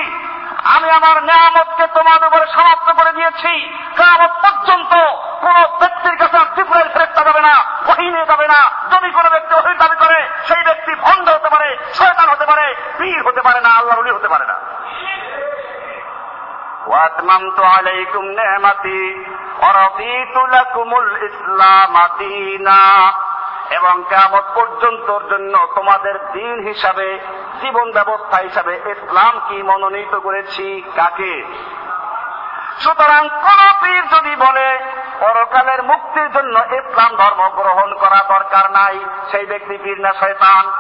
আমি আমার নিয়ামতকে তোমাদের উপরে সমাপ্ত করে দিয়েছি কিয়ামত পর্যন্ত কোন ব্যক্তি ব্যক্তির কাছে আর ত্রিপুরের ফেরতটা যাবে না ওহি নিয়ে যাবে না যদি কোনো ব্যক্তি ওহির দাবি করে সেই ব্যক্তি ভণ্ড হতে পারে শয়তান হতে পারে পীর হতে পারে না আল্লাহর উলি হতে পারে না واتممت عليكم نعمتي ورضيت لكم الاسلام دينا এবং কেমন পর্যন্তর জন্য তোমাদের দিন হিসাবে, জীবন ব্যবস্থা হিসাবে ইসলাম কি মনোনীত করেছি কাকে? সুতরাং কোন পীর যদি বলে, পরকালের মুক্তির জন্য ইসলাম ধর্ম গ্রহণ করা দরকার নাই, সেই ব্যক্তি পীর না শয়তান?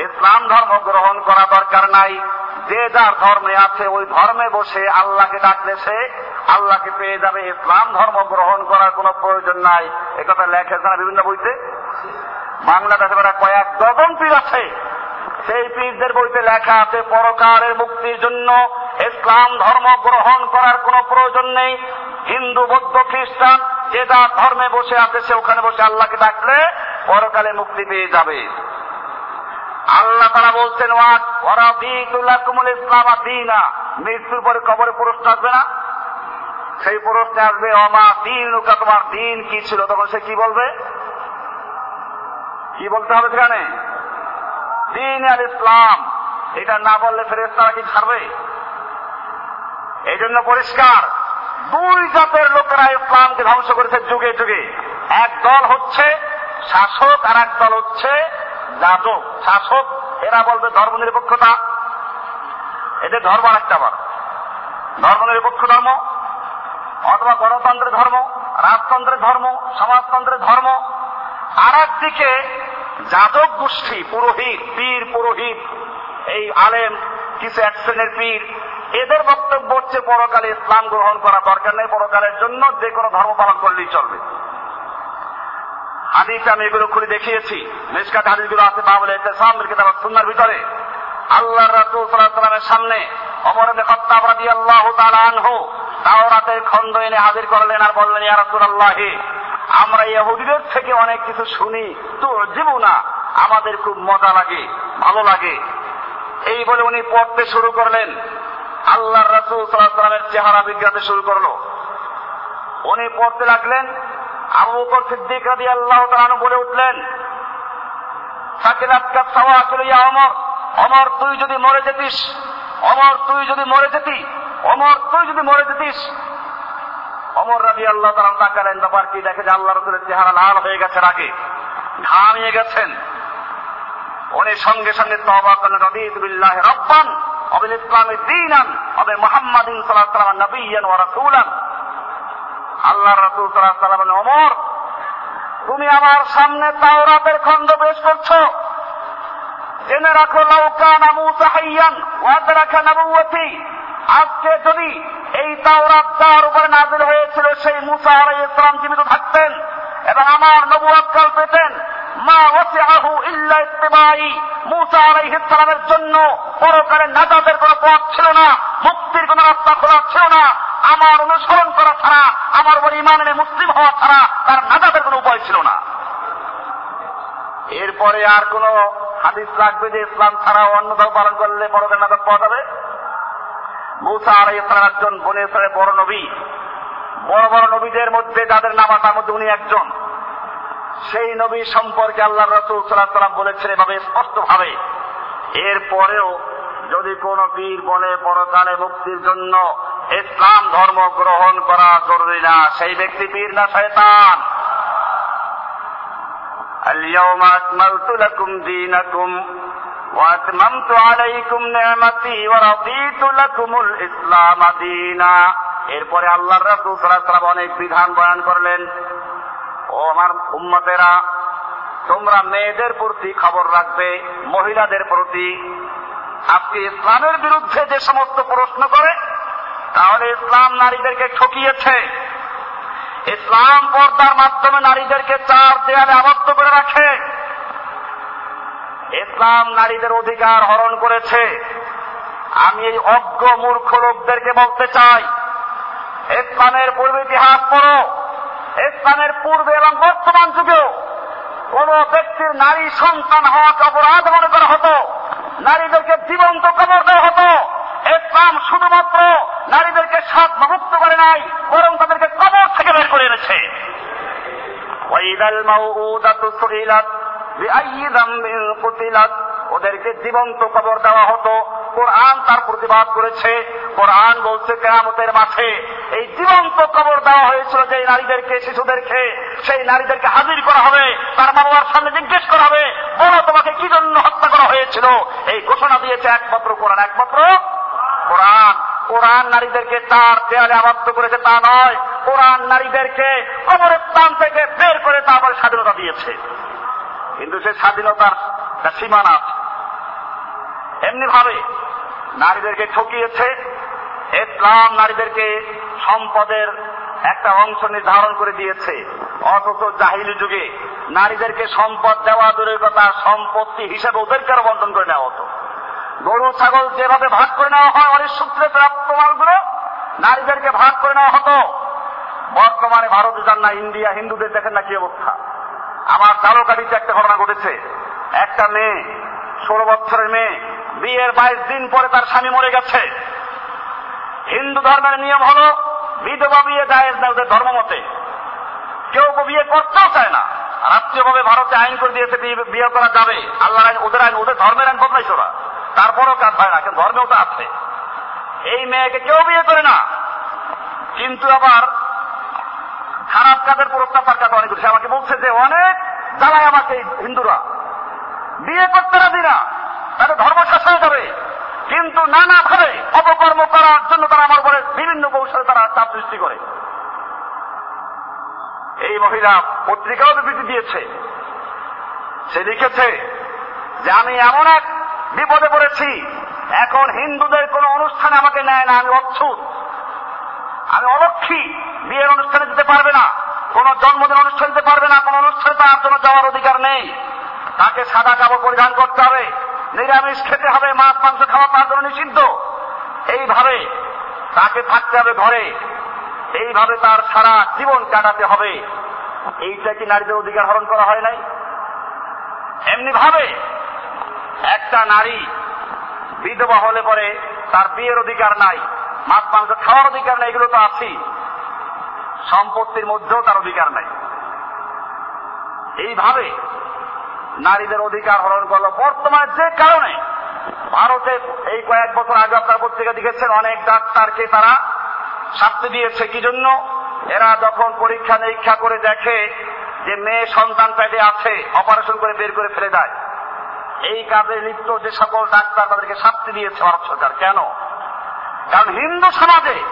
ইসলাম ধর্ম গ্রহণ করা দরকার নাই। যে যার ধর্মে আছে, ওই ধর্মে বসে আল্লাহকে ডাকলে সে আল্লাহকে পেয়ে যাবে ইসলাম। ধর্ম গ্রহণ করার কোনো প্রয়োজন নাই। একথা লেখে না বিভিন্ন বইতে। বাংলাদেশে বেড়া কয়েক ডজন পীর আছে। সেই পীরদের বইতে লেখা আছে পরকারের মুক্তির জন্য ইসলাম ধর্ম গ্রহণ করার কোনো প্রয়োজন নেই। হিন্দু, বৌদ্ধ, খ্রিস্টান, যে যার ধর্মে বসে আছে, সে ওখানে বসে আল্লাহকে ডাকলে পরকালে মুক্তি পেয়ে যাবে। আল্লাহ তারা বলছেন ওরা কুমুল ইসলাম দিনা। মৃত্যুর পরে কবরে প্রশ্ন আসবে না? সেই প্রশ্নে আসবে অমা দিন তোমার দিন কি ছিল? তখন সে কি বলবে? কি বলতে হবে সেখানে? দিন আর ইসলাম। এটা না বললে ফেরেস তারা কি ছাড়বে? এই জন্য পরিষ্কার, দুই জাতের লোকেরা ইসলামকে ধ্বংস করেছে যুগে যুগে। এক দল হচ্ছে শাসক আর এক দল হচ্ছে যাজক শাসক, এরা বলবে ধর্ম নিরপেক্ষতা। এদের ধর্ম আরেকটা আবার। ধর্ম নিরপেক্ষ ধর্ম অথবা গণতন্ত্রের ধর্ম, রাজতন্ত্রের ধর্ম, সমাজতন্ত্রের ধর্ম। আর একদিকে যাদব গোষ্ঠী, পুরোহিত, পীর, পুরোহিত, এই আলেম কিছু এক শ্রেণির পীর, এদের বক্তব্য হচ্ছে পরকালে ইসলাম গ্রহণ করা দরকার নেই। পরকালের জন্য যে কোনো ধর্ম পালন করলেই চলবে। হাদিস আমি এগুলো খুলে দেখিয়েছি। মেসকাত হাদিসগুলো আছে, বাবুল ইসলামের কিতাব সুন্নার ভিতরে। আল্লাহ রাসূল সাল্লাল্লাহু আলাইহি সামনে ওমর ইবনে খাত্তাব রাদিয়াল্লাহু তাআলা আনহু তাওরাতের খণ্ড এনে হাজির করলেন আর বললেন, ইয়া রাসূলুল্লাহ, আমরা ইহুদিদের থেকে অনেক কিছু শুনি। তো জীবু না, আমাদের খুব মজা লাগে, ভালো লাগে। এই বলে উনি পড়তে শুরু করলেন। আল্লাহ রাসূল সাল্লাল্লাহু আলাইহি সাল্লামের চেহারা বিজ্ঞাতে শুরু করল। উনি পড়তে লাগলেন আবু বকর সিদ্দিক রাদি আল্লাহ তাআলা বলে উঠলেন সাকিলাতকা সাওয়াকিল ইয়া ওমর অমর তুই যদি মরে যেতিস অমর তুই যদি মরে যেতি অমর তুই যদি মরে যেতিস। অমর রাজি আল্লাহ তারা তাকালেন, ব্যাপার কি? দেখে যে আল্লাহ রসুলের চেহারা লাল হয়ে গেছে আগে ঘামিয়ে গেছেন। উনি সঙ্গে সঙ্গে তবা করলেন রদিত বিল্লাহ রব্বান, অবিল ইসলামে দিনান, অবে মোহাম্মদিন সাল্লাহ সাল্লাম নবীন ওয়া রাসূলান। আল্লাহ রাসূল আলাইহি ওয়াসাল্লাম ওমর, তুমি আমার সামনে তাওরাতের খণ্ড পেশ করছ। জেনে রাখো লাউকানা মুসা হাইয়ান ওয়াদরাকা নবুয়তি আজকে যদি এই তাওরাত যার উপরে নাজিল হয়েছিল, সেই মুসা আলাইহিস সালাম জীবিত থাকতেন এবং আমার নবুয়ত কাল পেতেন। মা ওয়াসিআহু ইল্লা ইত্তিবাই মুসা আলাইহিস সালামের জন্য পরকালে নাজাতের কোনো পথ ছিল না, মুক্তির কোনো রাস্তা খোলা ছিল না। আমার অনুসরণ করা ছাড়া, আমার উপর ইমান এনে মুসলিম হওয়া ছাড়া তার নাজাতের কোনো উপায় ছিল না। এরপরে আর কোন হাদিস লাগবে যে ইসলাম ছাড়া অন্য ধর্ম পালন করলে পরকালে নাজাত পাওয়া যাবে? মুসা আর ইসলাম একজন বনে ইসলামের বড় নবী। বড় বড় নবীদের মধ্যে যাদের নাম তার মধ্যে উনি একজন। সেই নবী সম্পর্কে আল্লাহ রসুল সাল্লাহ সাল্লাম বলেছেন এভাবে স্পষ্ট ভাবে এরপরেও যদি কোন পীর বলে পরকালে মুক্তির জন্য ইসলাম ধর্ম গ্রহণ করা জরুরি না সেই ব্যক্তি পীর না শয়তান اليوم أكملت لكم دينكم وأتممت عليكم نعمتي ورضيت لكم الإسلام دينا এরপরে আল্লাহ রাসূল সাল্লাল্লাহু অনেক বিধান বয়ান করলেন ও আমার উম্মতেরা তোমরা মেয়েদের প্রতি খবর রাখবে মহিলাদের প্রতি আজকে ইসলামের বিরুদ্ধে যে সমস্ত প্রশ্ন করে তাহলে ইসলাম নারীদেরকে ঠকিয়েছে। ইসলাম পর্দার মাধ্যমে নারীদেরকে চার দেয়ালে আবদ্ধ করে রাখে। ইসলাম নারীদের অধিকার হরণ করেছে। আমি এই অজ্ঞ মূর্খ লোকদেরকে বলতে চাই, ইসলামের পূর্বে ইতিহাস পড়ো, ইসলামের পূর্বে এবং বর্তমান যুগেও কোন ব্যক্তির নারী সন্তান হওয়াকে অপরাধ মনে করা হতো, নারীদেরকে জীবন্ত কবর দেওয়া হতো। ইসলাম শুধুমাত্র নারীদেরকে সাত মুক্ত করে নাই, বরং তাদেরকে কবর থেকে বের করে এনেছে। ওদেরকে জীবন্ত কবর দেওয়া হতো। কোরআন তার প্রতিবাদ করেছে। কোরআন বলছে কেরামতের মাঠে এই জীবন্ত কবর দেওয়া হয়েছিল যে নারীদেরকে, শিশুদেরকে। সেই নারীদেরকে হাজির করা হবে। তার মা বাবার সামনে জিজ্ঞেস করা হবে, বলো তোমাকে কি জন্য হত্যা করা হয়েছিল? এই ঘোষণা দিয়েছে একমাত্র কোরআন। একমাত্র কোরআন। কোরআন নারীদেরকে তার দেয়ালে আবদ্ধ করেছে তা নয়, কোরআন নারীদেরকে কবরের স্থান থেকে বের করে তারপরে স্বাধীনতা দিয়েছে। কিন্তু সেই স্বাধীনতার সীমানা আছে। এমনি ভাবে নারীদেরকে ঠকিয়েছে, ইসলাম নারীদেরকে সম্পদের একটা অংশ নির্ধারণ করে দিয়েছে। অথচ জাহিলি যুগে নারীদেরকে সম্পদ দেওয়া দূরের কথা, সম্পত্তি হিসেবে ওদেরকে আরও বন্টন করে নেওয়া হতো। গরু, ছাগল যেভাবে ভাগ করে নেওয়া হয়, অনেক সূত্রে প্রাপ্ত মালগুলো নারীদেরকে ভাগ করে নেওয়া হতো। বর্তমানে ভারতে যান না, ইন্ডিয়া, হিন্দুদের দেখেন না কি অবস্থা। আমার তালকাটিতে একটা ঘটনা ঘটেছে। একটা মেয়ে, ষোলো বছরের মেয়ে, বিয়ের বাইশ দিন পরে তার স্বামী মরে গেছে। হিন্দু ধর্মের নিয়ম হলো, বিধবা বিয়ে জায়েজ না ওদের ধর্ম মতে। কেউ বিয়ে করতেও চায় না। রাষ্ট্রীয়ভাবে ভারতে আইন করে দিয়েছে, বিয়ে- করা যাবে। আল্লাহ আইন, ওদের আইন, ওদের ধর্মের আইন বদলাইছে ওরা। তারপরও কাজ হয় না, কিন্তু ধর্মেও তো আছে। এই মেয়েকে কেউ বিয়ে করে না। কিন্তু আবার খারাপ কাজের প্রস্তাব তার কাছে অনেক সে আমাকে বলছে যে, অনেক জ্বালায় আমাকে হিন্দুরা। বিয়ে করতে রাজি না। তাদের ধর্ম শেষ হয়ে যাবে কিন্তু নানা ভাবে অপকর্ম করার জন্য তারা আমার উপরে বিভিন্ন কৌশলে তারা চাপ সৃষ্টি করে। এই মহিলা পত্রিকাও বিবৃতি দিয়েছে। সে লিখেছে যে, আমি এমন এক বিপদে পড়েছি এখন হিন্দুদের কোন অনুষ্ঠানে আমাকে নেয় না, আমি অচ্ছুত। আমি অলক্ষী, বিয়ের অনুষ্ঠানে যেতে পারবে না, কোন জন্মদিন অনুষ্ঠান দিতে পারবে না, কোন অনুষ্ঠানে তার জন্য যাওয়ার অধিকার নেই। তাকে সাদা কাপড় পরিধান করতে হবে, নিরামিষ খেতে হবে, মাছ, মাংস খাওয়া তার জন্য নিষিদ্ধ। এইভাবে তাকে থাকতে হবে ঘরে। এইভাবে তার সারা জীবন কাটাতে হবে। এইটা কি নারীদের অধিকার হরণ করা হয় নাই? এমনি ভাবে একটা নারী বিধবা হলে পরে তার বিয়ের অধিকার নাই, মাছ মাংস খাওয়ার অধিকার নাই, এগুলো তো আছেই। সম্পত্তির মধ্যেও তার অধিকার নাই। এইভাবে নারীদের অধিকার হরণ করল। বর্তমানে যে কারণে ভারতে এই কয়েক বছর আগে আপনার পত্রিকা দেখেছেন, অনেক ডাক্তারকে তারা শাস্তি দিয়েছে। কি জন্য? এরা যখন পরীক্ষা নিরীক্ষা করে দেখে যে মেয়ে সন্তান পেটে আছে, অপারেশন করে বের করে ফেলে দেয়। এই কাজে লিপ্ত যে সকল ডাক্তার তাদেরকে শাস্তি দিয়েছে ভারত সরকার। কেন? কারণ হিন্দু সমাজে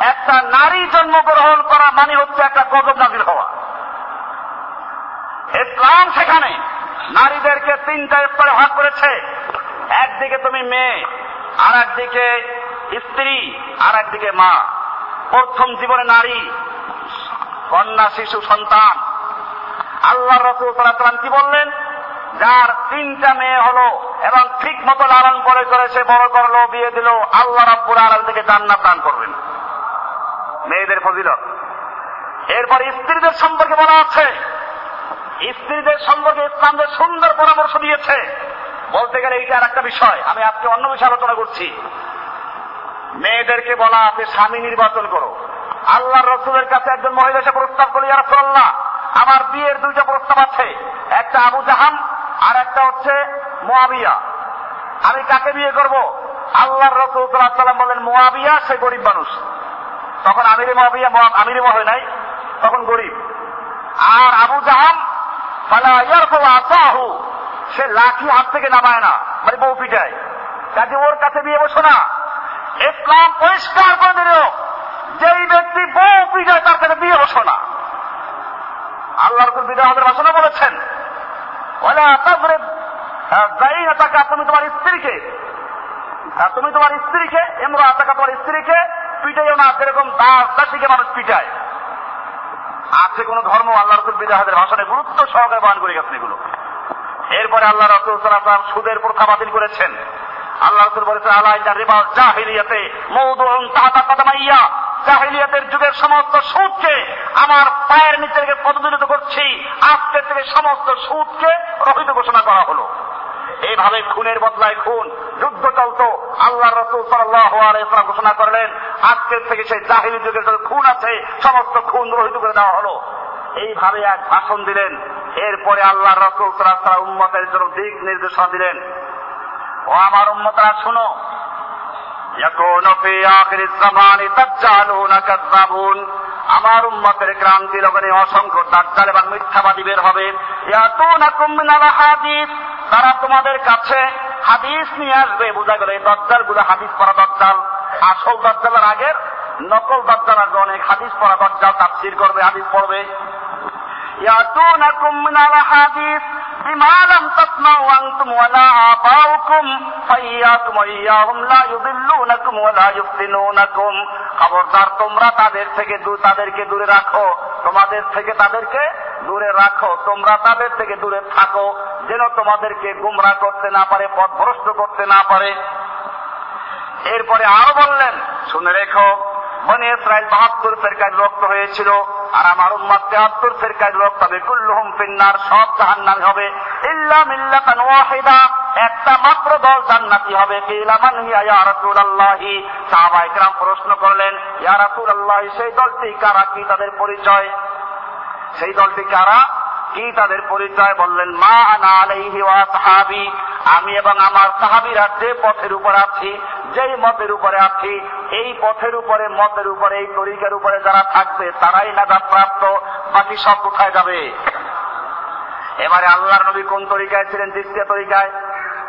একটা নারী জন্মগ্রহণ করা মানে হচ্ছে একটা গজব নাজির হওয়া। ইসলাম সেখানে নারীদেরকে তিনটা স্তরে ভাগ করেছে। একদিকে তুমি মেয়ে আর একদিকে স্ত্রী আর একদিকে মা। প্রথম জীবনে নারী, কন্যা, শিশু, সন্তান। আল্লাহ রসুল সাল্লাম কি বললেন? যার তিনটা মেয়ে হলো এবং ঠিক মতো লালন করে করে সে বড় করল, বিয়ে দিল, আল্লাহ রাব্বুল আলম থেকে জান্নাত দান করবেন। মেয়েদের ফজিলত। এরপর স্ত্রীদের সম্পর্কে বলা আছে স্ত্রীদের সম্পর্কে ইসলামদের সুন্দর পরামর্শ দিয়েছে। বলতে গেলে এইটা আর একটা বিষয়, আমি আজকে অন্য বিষয়ে আলোচনা করছি। মেয়েদেরকে বলা আছে, স্বামী নির্বাচন করো। আল্লাহ রসুলের কাছে একজন মহিলা এসে প্রস্তাব করে রাসুল্লাহ আমার বিয়ের দুইটা প্রস্তাব আছে। একটা আবু জাহান আর একটা হচ্ছে মোয়াবিয়া। আমি কাকে বিয়ে করব? আল্লাহ রসুল সাল্লাম বলেন, মোয়াবিয়া সে গরিব মানুষ। তখন আমিরে মহাবিয়া আমিরে হয় নাই, তখন গরিব। আর আবু জাহান সে লাঠি হাত থেকে নামায় না মানে বউ পিটায়। কাজে ওর কাছে বিয়ে বসো না। ইসলাম পরিষ্কার করে দিল যেই ব্যক্তি বউ পিটায় তার কাছে বিয়ে বসো না। আল্লাহ রসুল বিদায় আমাদের ভাষণে বলেছেন। যাই তুমি তোমার স্ত্রীকে আর তুমি তোমার স্ত্রীকে এমরা টাকা তোমার স্ত্রীকে পিটাইও না, যেরকম দাস দাসীকে মানুষ পিটায়। আছে কোন ধর্ম আল্লাহ রসুল বিদাহাদের ভাষণে গুরুত্ব সহকারে বহন করে গেছেন এগুলো। এরপরে আল্লাহ রসুল সাল্লাম সুদের প্রথা বাতিল করেছেন। আল্লাহ রসুল বলেছেন আল্লাহ রিবা জাহিলিয়াতে মৌদুন তাহাতা কাদামাইয়া জাহিলিয়াতের যুগের সমস্ত সুদকে আমার পায়ের নিচে থেকে পদদলিত করছি। আজকের থেকে সমস্ত সুদকে রহিত ঘোষণা করা হলো। এইভাবে খুনের বদলায় খুন, যুদ্ধ চলতো। আল্লাহ রসুল সাল্লাহ ঘোষণা করলেন, আজকের থেকে সেই জাহিলি যুগের খুন আছে, সমস্ত খুন রহিত করে দেওয়া হলো। এইভাবে এক ভাষণ দিলেন। এরপরে আল্লাহ রসুল সাল্লাহ উম্মতের জন্য দিক নির্দেশনা দিলেন। ও আমার উম্মতরা, শুনো يكون في آخر الزمان دجالون كذابون আমার উম্মতের ক্রান্তি লগনে অসংখ্য দাজ্জাল এবং মিথ্যাবাদী বের হবে ইয়াতুনাকুম মিনাল হাদিস তারা তোমাদের কাছে হাদিস নিয়ে আসবে বোঝা গেল এই দজ্জাল গুলো হাদিস পড়া দজ্জাল আসল দজ্জালের আগের নকল দজ্জাল আসবে অনেক হাদিস পড়া দজ্জাল তাফসির করবে হাদিস পড়বে ইয়াতুনাকুম মিনাল হাদিস بما لم تسمعوا أنتم ولا آباؤكم فإياكم وإياهم لا يضلونكم ولا يفتنونكم খবরদার তোমরা তাদের থেকে তাদেরকে দূরে রাখো তোমাদের থেকে তাদেরকে দূরে রাখো তোমরা তাদের থেকে দূরে থাকো যেন তোমাদেরকে গুমরা করতে না পারে পথভ্রষ্ট করতে না পারে এরপরে আরো বললেন শুনে রেখো বনে ইসরায়েল বাহাত্তর ফেরকায় রক্ত হয়েছিল আর আমার উম্মাদ তেহাত্তর ফেরকায় রক্ত হবে কুল্লুহুম ফিন্নার সব জাহান্নামি হবে ইল্লা মিল্লাতান ওয়াহিদা একটা মাত্র দল জান্নাতি হবে কিলা মান হিয়া ইয়া রাসূলুল্লাহি সাহাবায়ে کرام প্রশ্ন করলেন ইয়া রাসূলুল্লাহ সেই দলটি কারা কি তাদের পরিচয় সেই দলটি কারা কি তাদের পরিচয় বললেন? মা আনা সাহাবি। আমি এবং আমার সাহাবিরা যে পথের উপর আছি, যেই মতের উপরে আছি, এই পথের উপরে, মতের উপরে, এই তরিকার উপরে যারা থাকবে, তারাই নাজাত প্রাপ্ত। বাকি সব কোথায় যাবে? এবারে আল্লাহর নবী কোন তরিকায় ছিলেন? দ্বিতীয় তরিকায়,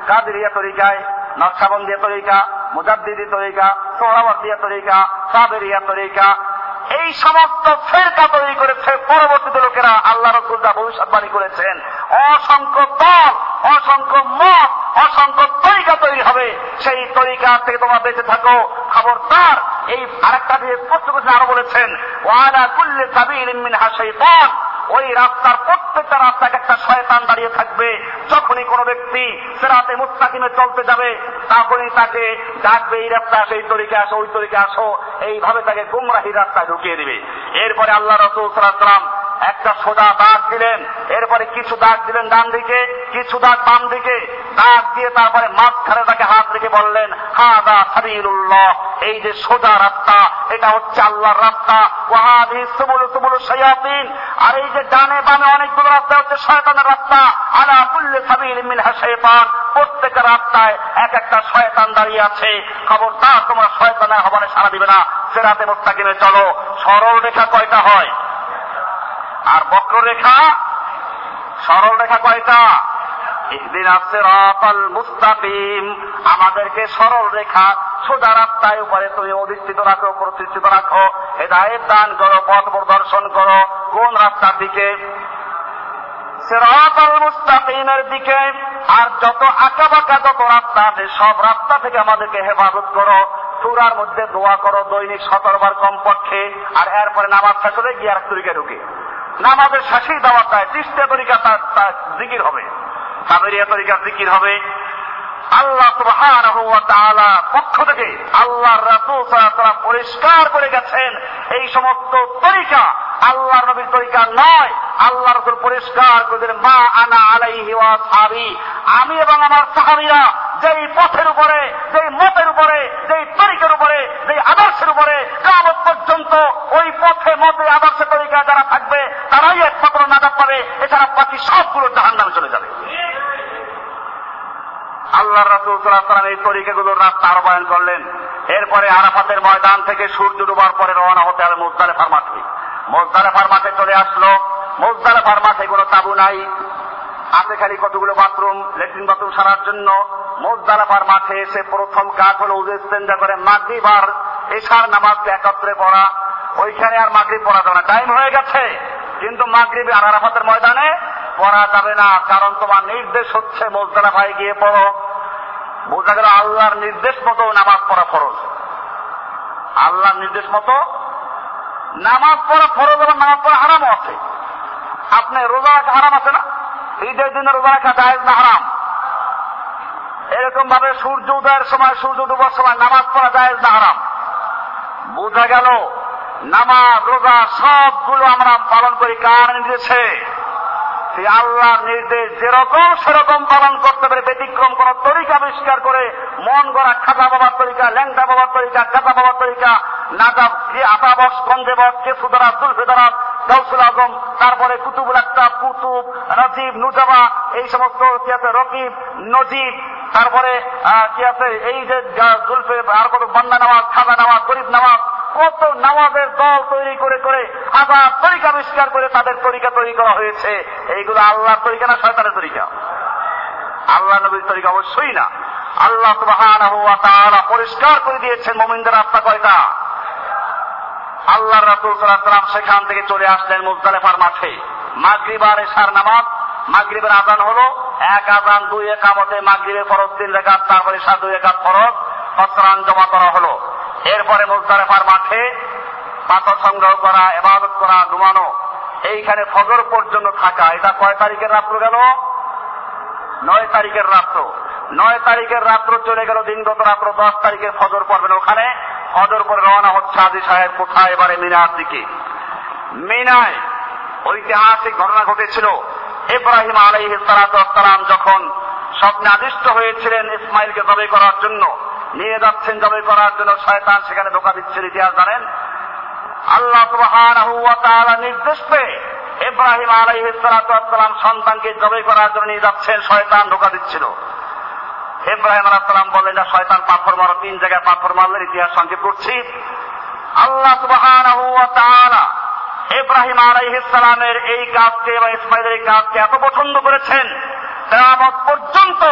কাদিরিয়া তরিকায়, নকশাবন্দিয়া তরিকা, মুজাদ্দিদি তরিকা সোহরাবর্দিয়া তরিকা, সাবেরিয়া তরিকা এই সমস্ত ফেরকা তৈরি করেছে পরবর্তীতে লোকেরা আল্লাহ রসুল যা ভবিষ্যৎবাণী করেছেন। অসংখ্য দল, অসংখ্য মত, অসংখ্য তরিকা তৈরি হবে। সেই তরিকা থেকে তোমরা বেঁচে থাকো। খবরদার, এই আরেকটা দিয়ে স্পষ্ট আরও বলেছেন, ওয়ালা কুল্লে সাবিল মিন হাসাইতান ওই রাস্তার প্রত্যেকটা রাস্তায় একটা শয়তান দাঁড়িয়ে থাকবে। যখনই কোনো ব্যক্তি সেরাতে মুস্তাকিমে চলতে যাবে, তখনই তাকে ডাকবে, এই রাস্তা সেই এই তরিকে আসো, ওই তরিকে আসো। এইভাবে তাকে গুমরাহি রাস্তায় ঢুকিয়ে দিবে। এরপরে আল্লাহ রসুল সাল্লাম একটা সোজা দাগ দিলেন, এরপরে কিছু দাগ দিলেন ডান দিকে, কিছু দাগ বাম দিকে। দাগ দিয়ে তারপরে মাঝখানে তাকে হাত রেখে বললেন হা দা সাবিরুল্লাহ এই যে সোজা রাস্তা, এটা হচ্ছে আল্লাহর রাস্তা। ওয়াহাদি সুবুল সুবুল শায়াতিন, আর এই যে ডানে বামে অনেকগুলো রাস্তা হচ্ছে শয়তানের রাস্তা। আলা কুল্লি সাবিল মিনহা শাইতান প্রত্যেকের রাস্তায় এক একটা শয়তান দাঁড়িয়ে আছে। খবরদার তোমরা শয়তানের হবানে সারা দিবে না। সেরাতে মুস্তাকিমে চলো। সরল রেখা কয়টা হয়? বক্ররেখা সরল রেখা কয়টা? ইহদিন সিরাতাল মুস্তাকিম। আমাদেরকে সরল রেখা সোজা রাস্তায় উপরে তুমি অধিষ্ঠিত রাখো, প্রতিষ্ঠিত রাখো। হেদায়েত দান করো, পথ প্রদর্শন করো। কোন রাস্তার দিকে? সিরাতাল মুস্তাকিমের দিকে। আর যত আঁকা বাঁকা যত রাস্তা আছে, সব রাস্তা থেকে আমাদেরকে হেফাজত করো। সুরার মধ্যে দোয়া করো, দৈনিক সতরবার কমপক্ষে। আর এরপরে নামাজ শেষ হলে গিয়ে আর তরিকা ঢুকে। নামাজের শেষেই দাওয়াত দেয় তিস্তিয়া তরিকা তার জিকির হবে। সাবেরিয়া তরিকা জিকির হবে। আল্লাহ তাআলা পক্ষ থেকে আল্লাহর রাসূল পরিষ্কার করে গেছেন, এই সমস্ত তরিকা আল্লাহর নবীর তরিকা নয় আল্লাহ রসুল পরিষ্কার করে মা আনা আলাইহি ওয়া সাহাবি আমি এবং আমার সাহাবীরা যেই পথের উপরে, যেই মতের উপরে, যেই তরিকার উপরে, যেই আদর্শের উপরে কামত পর্যন্ত ওই পথে, মতে, আদর্শে তরিকা যারা থাকবে, তারাই একমাত্র নাজাত পাবে, এছাড়া বাকি সবগুলো জাহান্নামে চলে যাবে। আল্লাহ রাসুল সাল্লাম এই তরিকাগুলোর রাস্তা আহ্বায়ন করলেন। এরপরে আরাফাতের ময়দান থেকে সূর্য ডুবার পরে রওনা হতে হবে মুজদালেফার মাঠে মোজদালেফার মাঠে চলে আসলো। মোজদালেফার মাঠে কোনো তাবু নাই। আছে খালি কতগুলো বাথরুম, লেট্রিন বাথরুম সারার জন্য। মোজদালেফার মাঠে এসে প্রথম কাজ হলো উজেস্তেঞ্জা করে মাগরিব আর এশার নামাজকে একত্রে পড়া। ওইখানে আর মাগরিব পড়া যাবে না। টাইম হয়ে গেছে। কিন্তু মাগরিব আর আরাফাতের ময়দানে পড়া যাবে না। কারণ তোমার নির্দেশ হচ্ছে মোজদালেফায় গিয়ে পড়ো। বোঝা গেল আল্লাহর নির্দেশ মতো নামাজ পড়া ফরজ। আল্লাহর নির্দেশ মতো নামাজ পড়া ফরজ এবং নামাজ পড়া হারামও আছে। আপনি রোজা রাখা হারাম আছে না? ঈদের দিনে রোজা রাখা জায়েজ না হারাম? এরকম ভাবে সূর্য উদয়ের সময়, সূর্য ডুবার সময় নামাজ পড়া যায় না, হারাম। বোঝা গেল, নামাজ, রোজা, সবগুলো আমরা পালন করি কার নির্দেশে? পাচ্ছি আল্লাহর নির্দেশ যেরকম সেরকম পালন করতে পারে, ব্যতিক্রম কোন তরিকা আবিষ্কার করে, মন গড়া খাতা বাবার তরিকা, ল্যাংটা বাবার তরিকা কাতা বাবার তরিকা নাটা যে আটা বস গন্ধে বস কেসু দ্বারা সুলফে দ্বারা গৌসুল আজম, তারপরে কুতুবুল আক্তাব কুতুব, রাজীব, নুজাবা, এই সমস্ত রকিব, নজিব তারপরে কি আছে? এই যে জুলফে, আর কত বান্না নামাজ খাজা নামাজ, গরিব নামাজ, কত নামাজের দল তৈরি করে করে আবার তরিকা আবিষ্কার করে তাদের তরিকা তৈরি করা হয়েছে। এইগুলো আল্লাহর তরিকা না শয়তানের তরিকা? আল্লাহ নবীর তরিকা অবশ্যই না। আল্লাহ তাআলা পরিষ্কার করে দিয়েছেন মোমিনদের রাস্তা কয়টা? আল্লাহ রাতুল সাল্লাম সেখান থেকে চলে আসলেন মুজদালেফার মাঠে। মাগরিবার এশার নামাজ, মাগরিবের আজান হলো এক আজান দুই একামতে মাগরিবের ফরজ, তিন রেখাত, তারপরে এশার দুই একাত ফরজ ফসরান জমা করা হলো। এরপরে মুজদালেফার মাঠে পাথর সংগ্রহ করা, এবাদত করা, ঘুমানো। এইখানে ফজর পর্যন্ত থাকা। এটা কয় তারিখের রাত্র গেল? নয় তারিখের রাত্র। নয় তারিখের রাত্র চলে গেল দিনগত রাত্র, দশ তারিখের ফজর পড়বেন ওখানে। ফজর পরে রওনা হচ্ছে আদি সাহেব কোথায় এবারে মিনার দিকে। মিনায় ঐতিহাসিক ঘটনা ঘটেছিল। ইব্রাহিম আলাই সালাম যখন স্বপ্নে আদিষ্ট হয়েছিলেন ইসমাইলকে জবে করার জন্য, নিয়ে যাচ্ছেন জবে করার জন্য শয়তান সেখানে ধোকা দিচ্ছেন, ইতিহাস জানেন। আল্লাহ সুবহানাহু নির্দেশ পেয়ে ইব্রাহিম আলাইহিস সালাম সন্তানকে জবে করার জন্য নিয়ে যাচ্ছেন, শয়তান ধোকা দিচ্ছিল। ইব্রাহিম আলাহ সালাম বললেন না শয়তান পাথর মারো, তিন জায়গায় পাথর মারলেন, ইতিহাস সংক্ষেপ করছি আল্লাহ তাআলা ইব্রাহিম আলাইহিস সালামের এই কাজকে বা ইসমাইলের এই কাজকে এত পছন্দ করেছেন কেয়ামত পর্যন্ত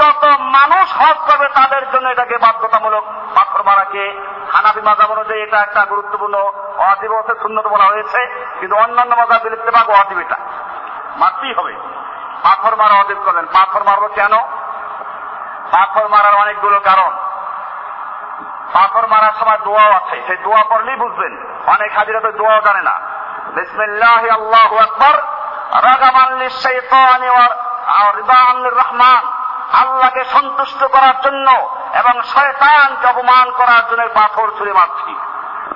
যত মানুষ হজ করবে তাদের জন্য এটাকে বাধ্যতামূলক পাথর মারাকে হানাফি মাজাব অনুযায়ী এটা একটা গুরুত্বপূর্ণ অজিব শূন্যত বলা হয়েছে, কিন্তু অন্যান্য মাজাব লিখতে পারব অজিব এটা। মারতেই হবে। পাথর মারা অজিব করলেন। পাথর মারবো কেন? পাথর মারার অনেকগুলো কারণ। পাথর মারার সময় দোয়াও আছে। সেই দোয়া পড়লেই বুঝবেন। অনেক হাজিরা তো দোয়াও জানে না। বিসমিল্লাহ الله الله রাগামান رغبا للشيطان রিদান রহমান আল্লাহকে সন্তুষ্ট করার জন্য এবং শয়তানকে অপমান করার জন্য পাথর ছুঁড়ে মারছি।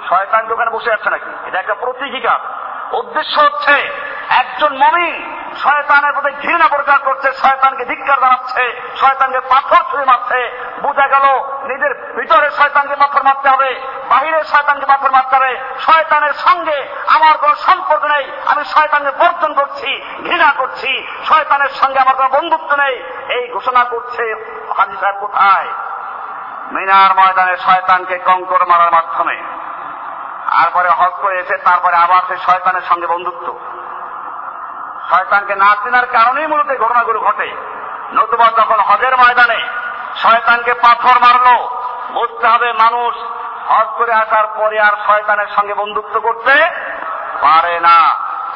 শয়তান দোকানে বসে যাচ্ছে নাকি? এটা একটা প্রতীকিকা উদ্দেশ্য হচ্ছে একজন মমিন শয়তানের প্রতি ঘৃণা প্রচার করছে, শয়তানকে ধিক্কার জানাচ্ছে, শয়তানকে পাথর ছুঁড়ে মারছে। বোঝা গেল, নিজের ভিতরে শয়তানকে পাথর মারতে হবে বাহিরের শয়তানকে পাথর মারতে হবে। শয়তানের সঙ্গে আমার কোন সম্পর্ক নেই, আমি শয়তানকে বর্জন করছি, ঘৃণা করছি। শয়তানের সঙ্গে আমার কোন বন্ধুত্ব নেই। এই ঘোষণা করছে হাজি সাহেব কোথায়? মিনার ময়দানে শয়তানকে কঙ্কর মারার মাধ্যমে। তারপরে হজ করে এসে তারপরে আবার সে শয়তানের সঙ্গে বন্ধুত্ব। শয়তানকে না চেনার কারণেই মূলত ঘটনাগুলো ঘটে। নতুবা যখন হজের ময়দানে শয়তানকে পাথর মারলো, বুঝতে হবে মানুষ হজ করে আসার পরে আর শয়তানের সঙ্গে বন্ধুত্ব করতে পারে না,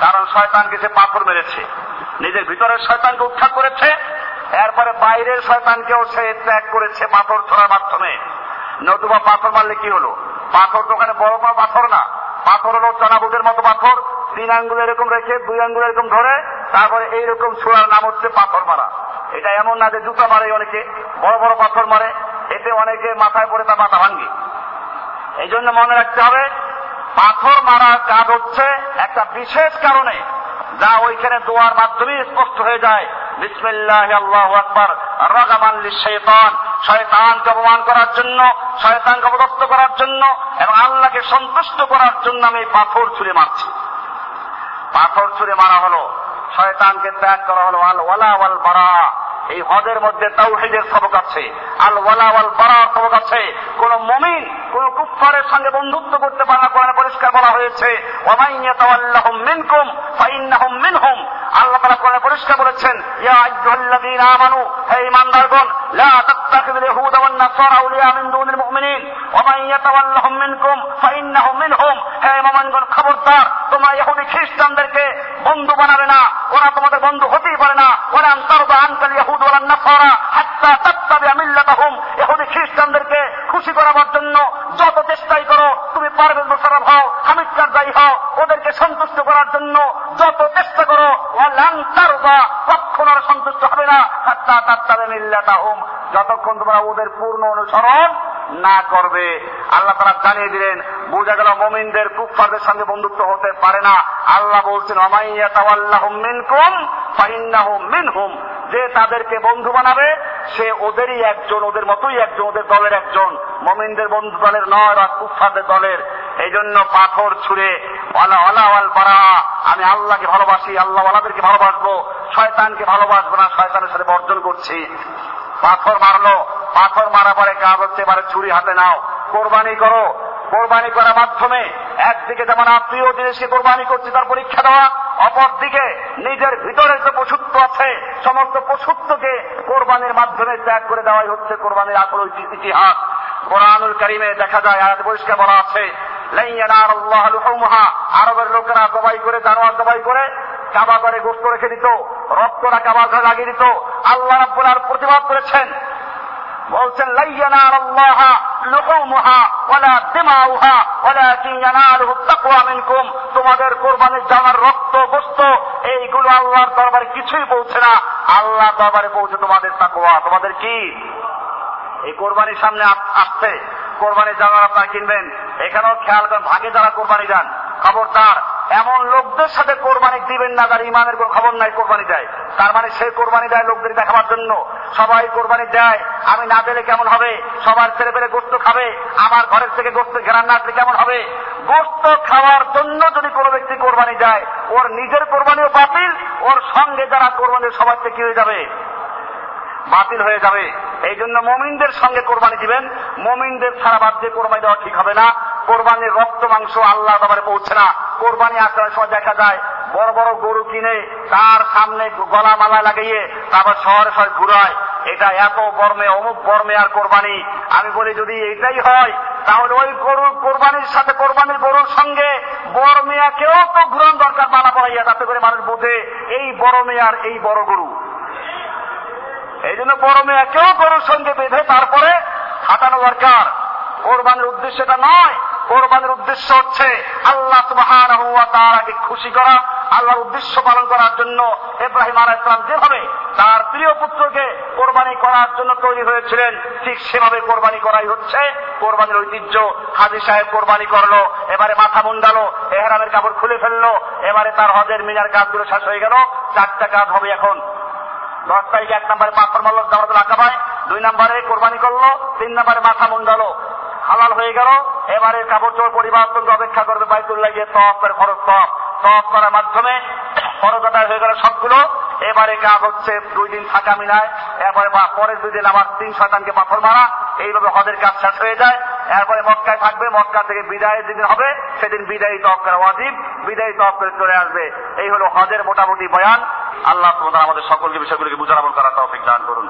কারণ শয়তানকে সে পাথর মেরেছে। নিজের ভিতরের শয়তানকে উৎখাত করেছে, এরপরে বাইরের শয়তানকেও সে ত্যাগ করেছে পাথর ছোড়ার মাধ্যমে। নতুবা পাথর মারলে কি হলো? পাথর তো ওখানে বড় বড় পাথর না। পাথর হলো চনাবুদের মতো পাথর। তিন আঙ্গুল এরকম রেখে, দুই আঙ্গুল এরকম ধরে, তারপরে এইরকম ছোড়ার নাম হচ্ছে পাথর মারা। এটা এমন না যে জুতা মারে অনেকে, বড় বড় পাথর মারে, এতে অনেকে মাথায় পড়ে তার মাথা ভাঙ্গে। এই জন্য মনে রাখতে হবে, পাথর মারার কাজ হচ্ছে একটা বিশেষ কারণে যা ওইখানে দোয়ার মাধ্যমে স্পষ্ট হয়ে যায়। বিসমিল্লাহ আল্লাহ আকবর, রাগামান শৈতান শয়তানকে অপমান করার জন্য, শয়তানকে অবদত্ত করার জন্য এবং আল্লাহকে সন্তুষ্ট করার জন্য আমি পাথর ছুঁড়ে মারছি। পাথর ছুড়ে মারা হলো। শয়তানকে ত্যাগ করা হলো আল ওয়ালা ওয়াল বারা। এই হজের মধ্যে তাওহিদের সবক আছে। আল ওয়ালা ওয়াল বারার সবক আছে। কোন মুমিন, কোন কুফফারের সঙ্গে বন্ধুত্ব করতে পারে না, কোরআনে পরিষ্কার বলা হয়েছে, ওয়ামান ইয়াতাওয়াল্লাহুম মিনকুম ফাইন্নাহুম মিনহুম। আল্লাহ তাআলা কোরআনে পরিষ্কার বলেছেন, ইয়া আইয়ুহাল্লাযীনা আমানু, হে ঈমানদারগণ, লা তাত্তাখিযুল ইয়াহুদা ওয়ান নাসারা আউলিয়া মিন দুনিল মুমিনিন। ওয়ামান ইয়াতাওয়াল্লাহুম মিনকুম ফাইন্নাহুম মিনহুম। হে মুমিনগণ, খবরদার তোমরা ইহুদি খ্রিস্টানদেরকে বন্ধু বানাবে না। ওরা তোমাদের বন্ধু হতেই পারে না। ওরা আনতারদা আনকাল ইয়াহুদ ওয়ান নাসারা, হাত্তা তাত্তাবিআ মিল্লাতাহুম। ইহুদি খ্রিস্টানদেরকে খুশি করাবার জন্য যত চেষ্টাই করো, তুমি পারভেজ মোশাররফ হও হামিদ কারজাই হও। ওদেরকে সন্তুষ্ট করার জন্য যত চেষ্টা করো, ওয়ালান তারদা, কখনো সন্তুষ্ট হবে না। হাত্তা তাত্তাবে মিল্লাতাহুম। যতক্ষণ তোমরা ওদের পূর্ণ অনুসরণ না করবে। আল্লাহ তারা জানিয়ে দিলেন, বোঝা গেল মোমিনদের কুফারদের সঙ্গে বন্ধুত্ব হতে পারে না। আল্লাহ বলছেন অমাইয়া তাওয়াল্লাহ মিনকুম ফাইন্নাহু মিনহুম। যে তাদেরকে বন্ধু বানাবে, সে ওদেরই একজন, ওদের মতোই একজন, ওদের দলের একজন। মমিনদের বন্ধু দলের নয়, আর কুফাদের দলের। এই জন্য পাথর ছুঁড়ে, ওয়ালা ওয়ালা, ওয়াল বারা, আমি আল্লাহকে ভালোবাসি আল্লাহ ওয়ালাদেরকে ভালোবাসবো, শয়তানকে ভালোবাসবো না, শয়তানের সাথে বর্জন করছি। পাথর মারলো পাথর মারা পরে কাজ হচ্ছে এবারে ছুরি হাতে নাও। কোরবানি করো। কোরবানি করার মাধ্যমে একদিকে যেমন আত্মীয় জিনিসকে কোরবানি করছে তার পরীক্ষা দেওয়া, অপরদিকে নিজের ভিতরে যে পশুত্ব আছে, সমস্ত পশুত্বকে কোরবানির মাধ্যমে ত্যাগ করে দেওয়াই হচ্ছে কোরবানির আসল ইতিহাস। কোরআনুল করিমে দেখা যায়, আয়াত পরিষ্কার বলা আছে আরবের লোকেরা দবাই করে, জানোয়ার দবাই করে, কাবা করে গোস্ত রেখে দিত, রক্তরা কাবা ঘরে লাগিয়ে দিত। আল্লাহ রাব্বুল আর প্রতিবাদ করেছেন বলছেন লাইয়ানার আল্লাহ লুহুমুহা ওয়ালা দিমাউহা ওয়ালাকিন ইয়ানালুহু তাকওয়া মিনকুম তোমাদের কোরবানির জানার রক্ত গোস্ত এইগুলো আল্লাহর দরবারে কিছুই পৌঁছে না। আল্লাহর দরবারে পৌঁছে তোমাদের তাকওয়া। তোমাদের কি? এই কোরবানির সামনে আসছে। কোরবানির জানার আপনারা কিনবেন। এখানেও খেয়াল করেন, ভাগে যারা কোরবানি যান খবরদার এমন লোকদের সাথে কোরবানি দিবেন না যার ইমানের কোন খবর নাই কোরবানি দেয়। তার মানে সে কোরবানি দেয় লোকদের দেখাবার জন্য। সবাই কোরবানি দেয়। আমি না দিলে কেমন হবে? সবার ছেলে পেলে গোস্ত খাবে? আমার ঘরের থেকে গোস্ত ঘেরান না আসলে কেমন হবে? গোস্ত খাওয়ার জন্য যদি কোনো ব্যক্তি কোরবানি দেয়, ওর নিজের কোরবানিও বাতিল, ওর সঙ্গে যারা কোরবানি সবার থেকে কি হয়ে যাবে? বাতিল হয়ে যাবে। এই জন্য মমিনদের সঙ্গে কোরবানি দিবেন। মমিনদের ছাড়া বাদ দিয়ে কোরবানি দেওয়া ঠিক হবে না। কোরবানির রক্ত মাংস আল্লাহ পৌঁছে না। কোরবানি আসার সময় দেখা যায়, বড় বড় গরু কিনে তার সামনে গলা মালা লাগিয়ে তারপর শহরে শহরে ঘুরায়। এটা এত বর্মে, অমুক বর্মে আর কোরবানি। আমি বলি, যদি এটাই হয়, তাহলে ওই গরুর কোরবানির সাথে কোরবানির গরুর সঙ্গে বড় মেয়াকেও তো ঘুরন দরকার মানা পড়াইয়া তাতে করে মানুষ বোঝে এই বড় মেয়ার এই বড় গরু। এই জন্য বড় মেয়াকেও গরুর সঙ্গে বেঁধে তারপরে হাঁটানো দরকার। কোরবানির উদ্দেশ্যটা নয় কোরবানির উদ্দেশ্য হচ্ছে আল্লাহ সুবাহান তারাকে খুশি করা, আল্লাহর উদ্দেশ্য পালন করার জন্য ইব্রাহিম আলাহ ইসলাম যেভাবে তার প্রিয় পুত্রকে কোরবানি করার জন্য তৈরি হয়েছিলেন, ঠিক সেভাবে কোরবানি করাই হচ্ছে। কোরবানির ঐতিহ্য, হাজি সাহেব কোরবানি করল, এবারে মাথা মুন্ডালো, এহরামের কাপড় খুলে ফেলল, এবারে তার হজের মিনার কাজগুলো শেষ হয়ে গেল, চারটা কাজ হবে এখন। দশ তারিখে এক নম্বরে পাথর মারল জামাতুল আকাবায়, দুই নম্বরে কোরবানি করল, তিন নম্বরে মাথা মুন্ডালো হালাল হয়ে গেল। এবারে কাপড় চোপড় পরিবার অপেক্ষা করবে বাইতুল্লাহ গিয়ে তফ করে খরচ তফ তফ করার মাধ্যমে খরচ আদায় হয়ে গেল সবগুলো। এবারে কাজ হচ্ছে দুই দিন থাকা মিনায় এরপরে বা পরের দুই দিন আবার তিন শতাংকে পাথর মারা। এইভাবে হদের কাজ শেষ হয়ে যায়। এরপরে মক্কায় থাকবে। মক্কা থেকে বিদায়ের যেদিন হবে। সেদিন বিদায়ী তফ করা বিদায়ী তফ করে চলে আসবে। এই হলো হজের মোটামুটি বয়ান। আল্লাহ আমাদের সকলকে বিষয়গুলিকে বুঝার আমল করার তৌফিক দান করুন।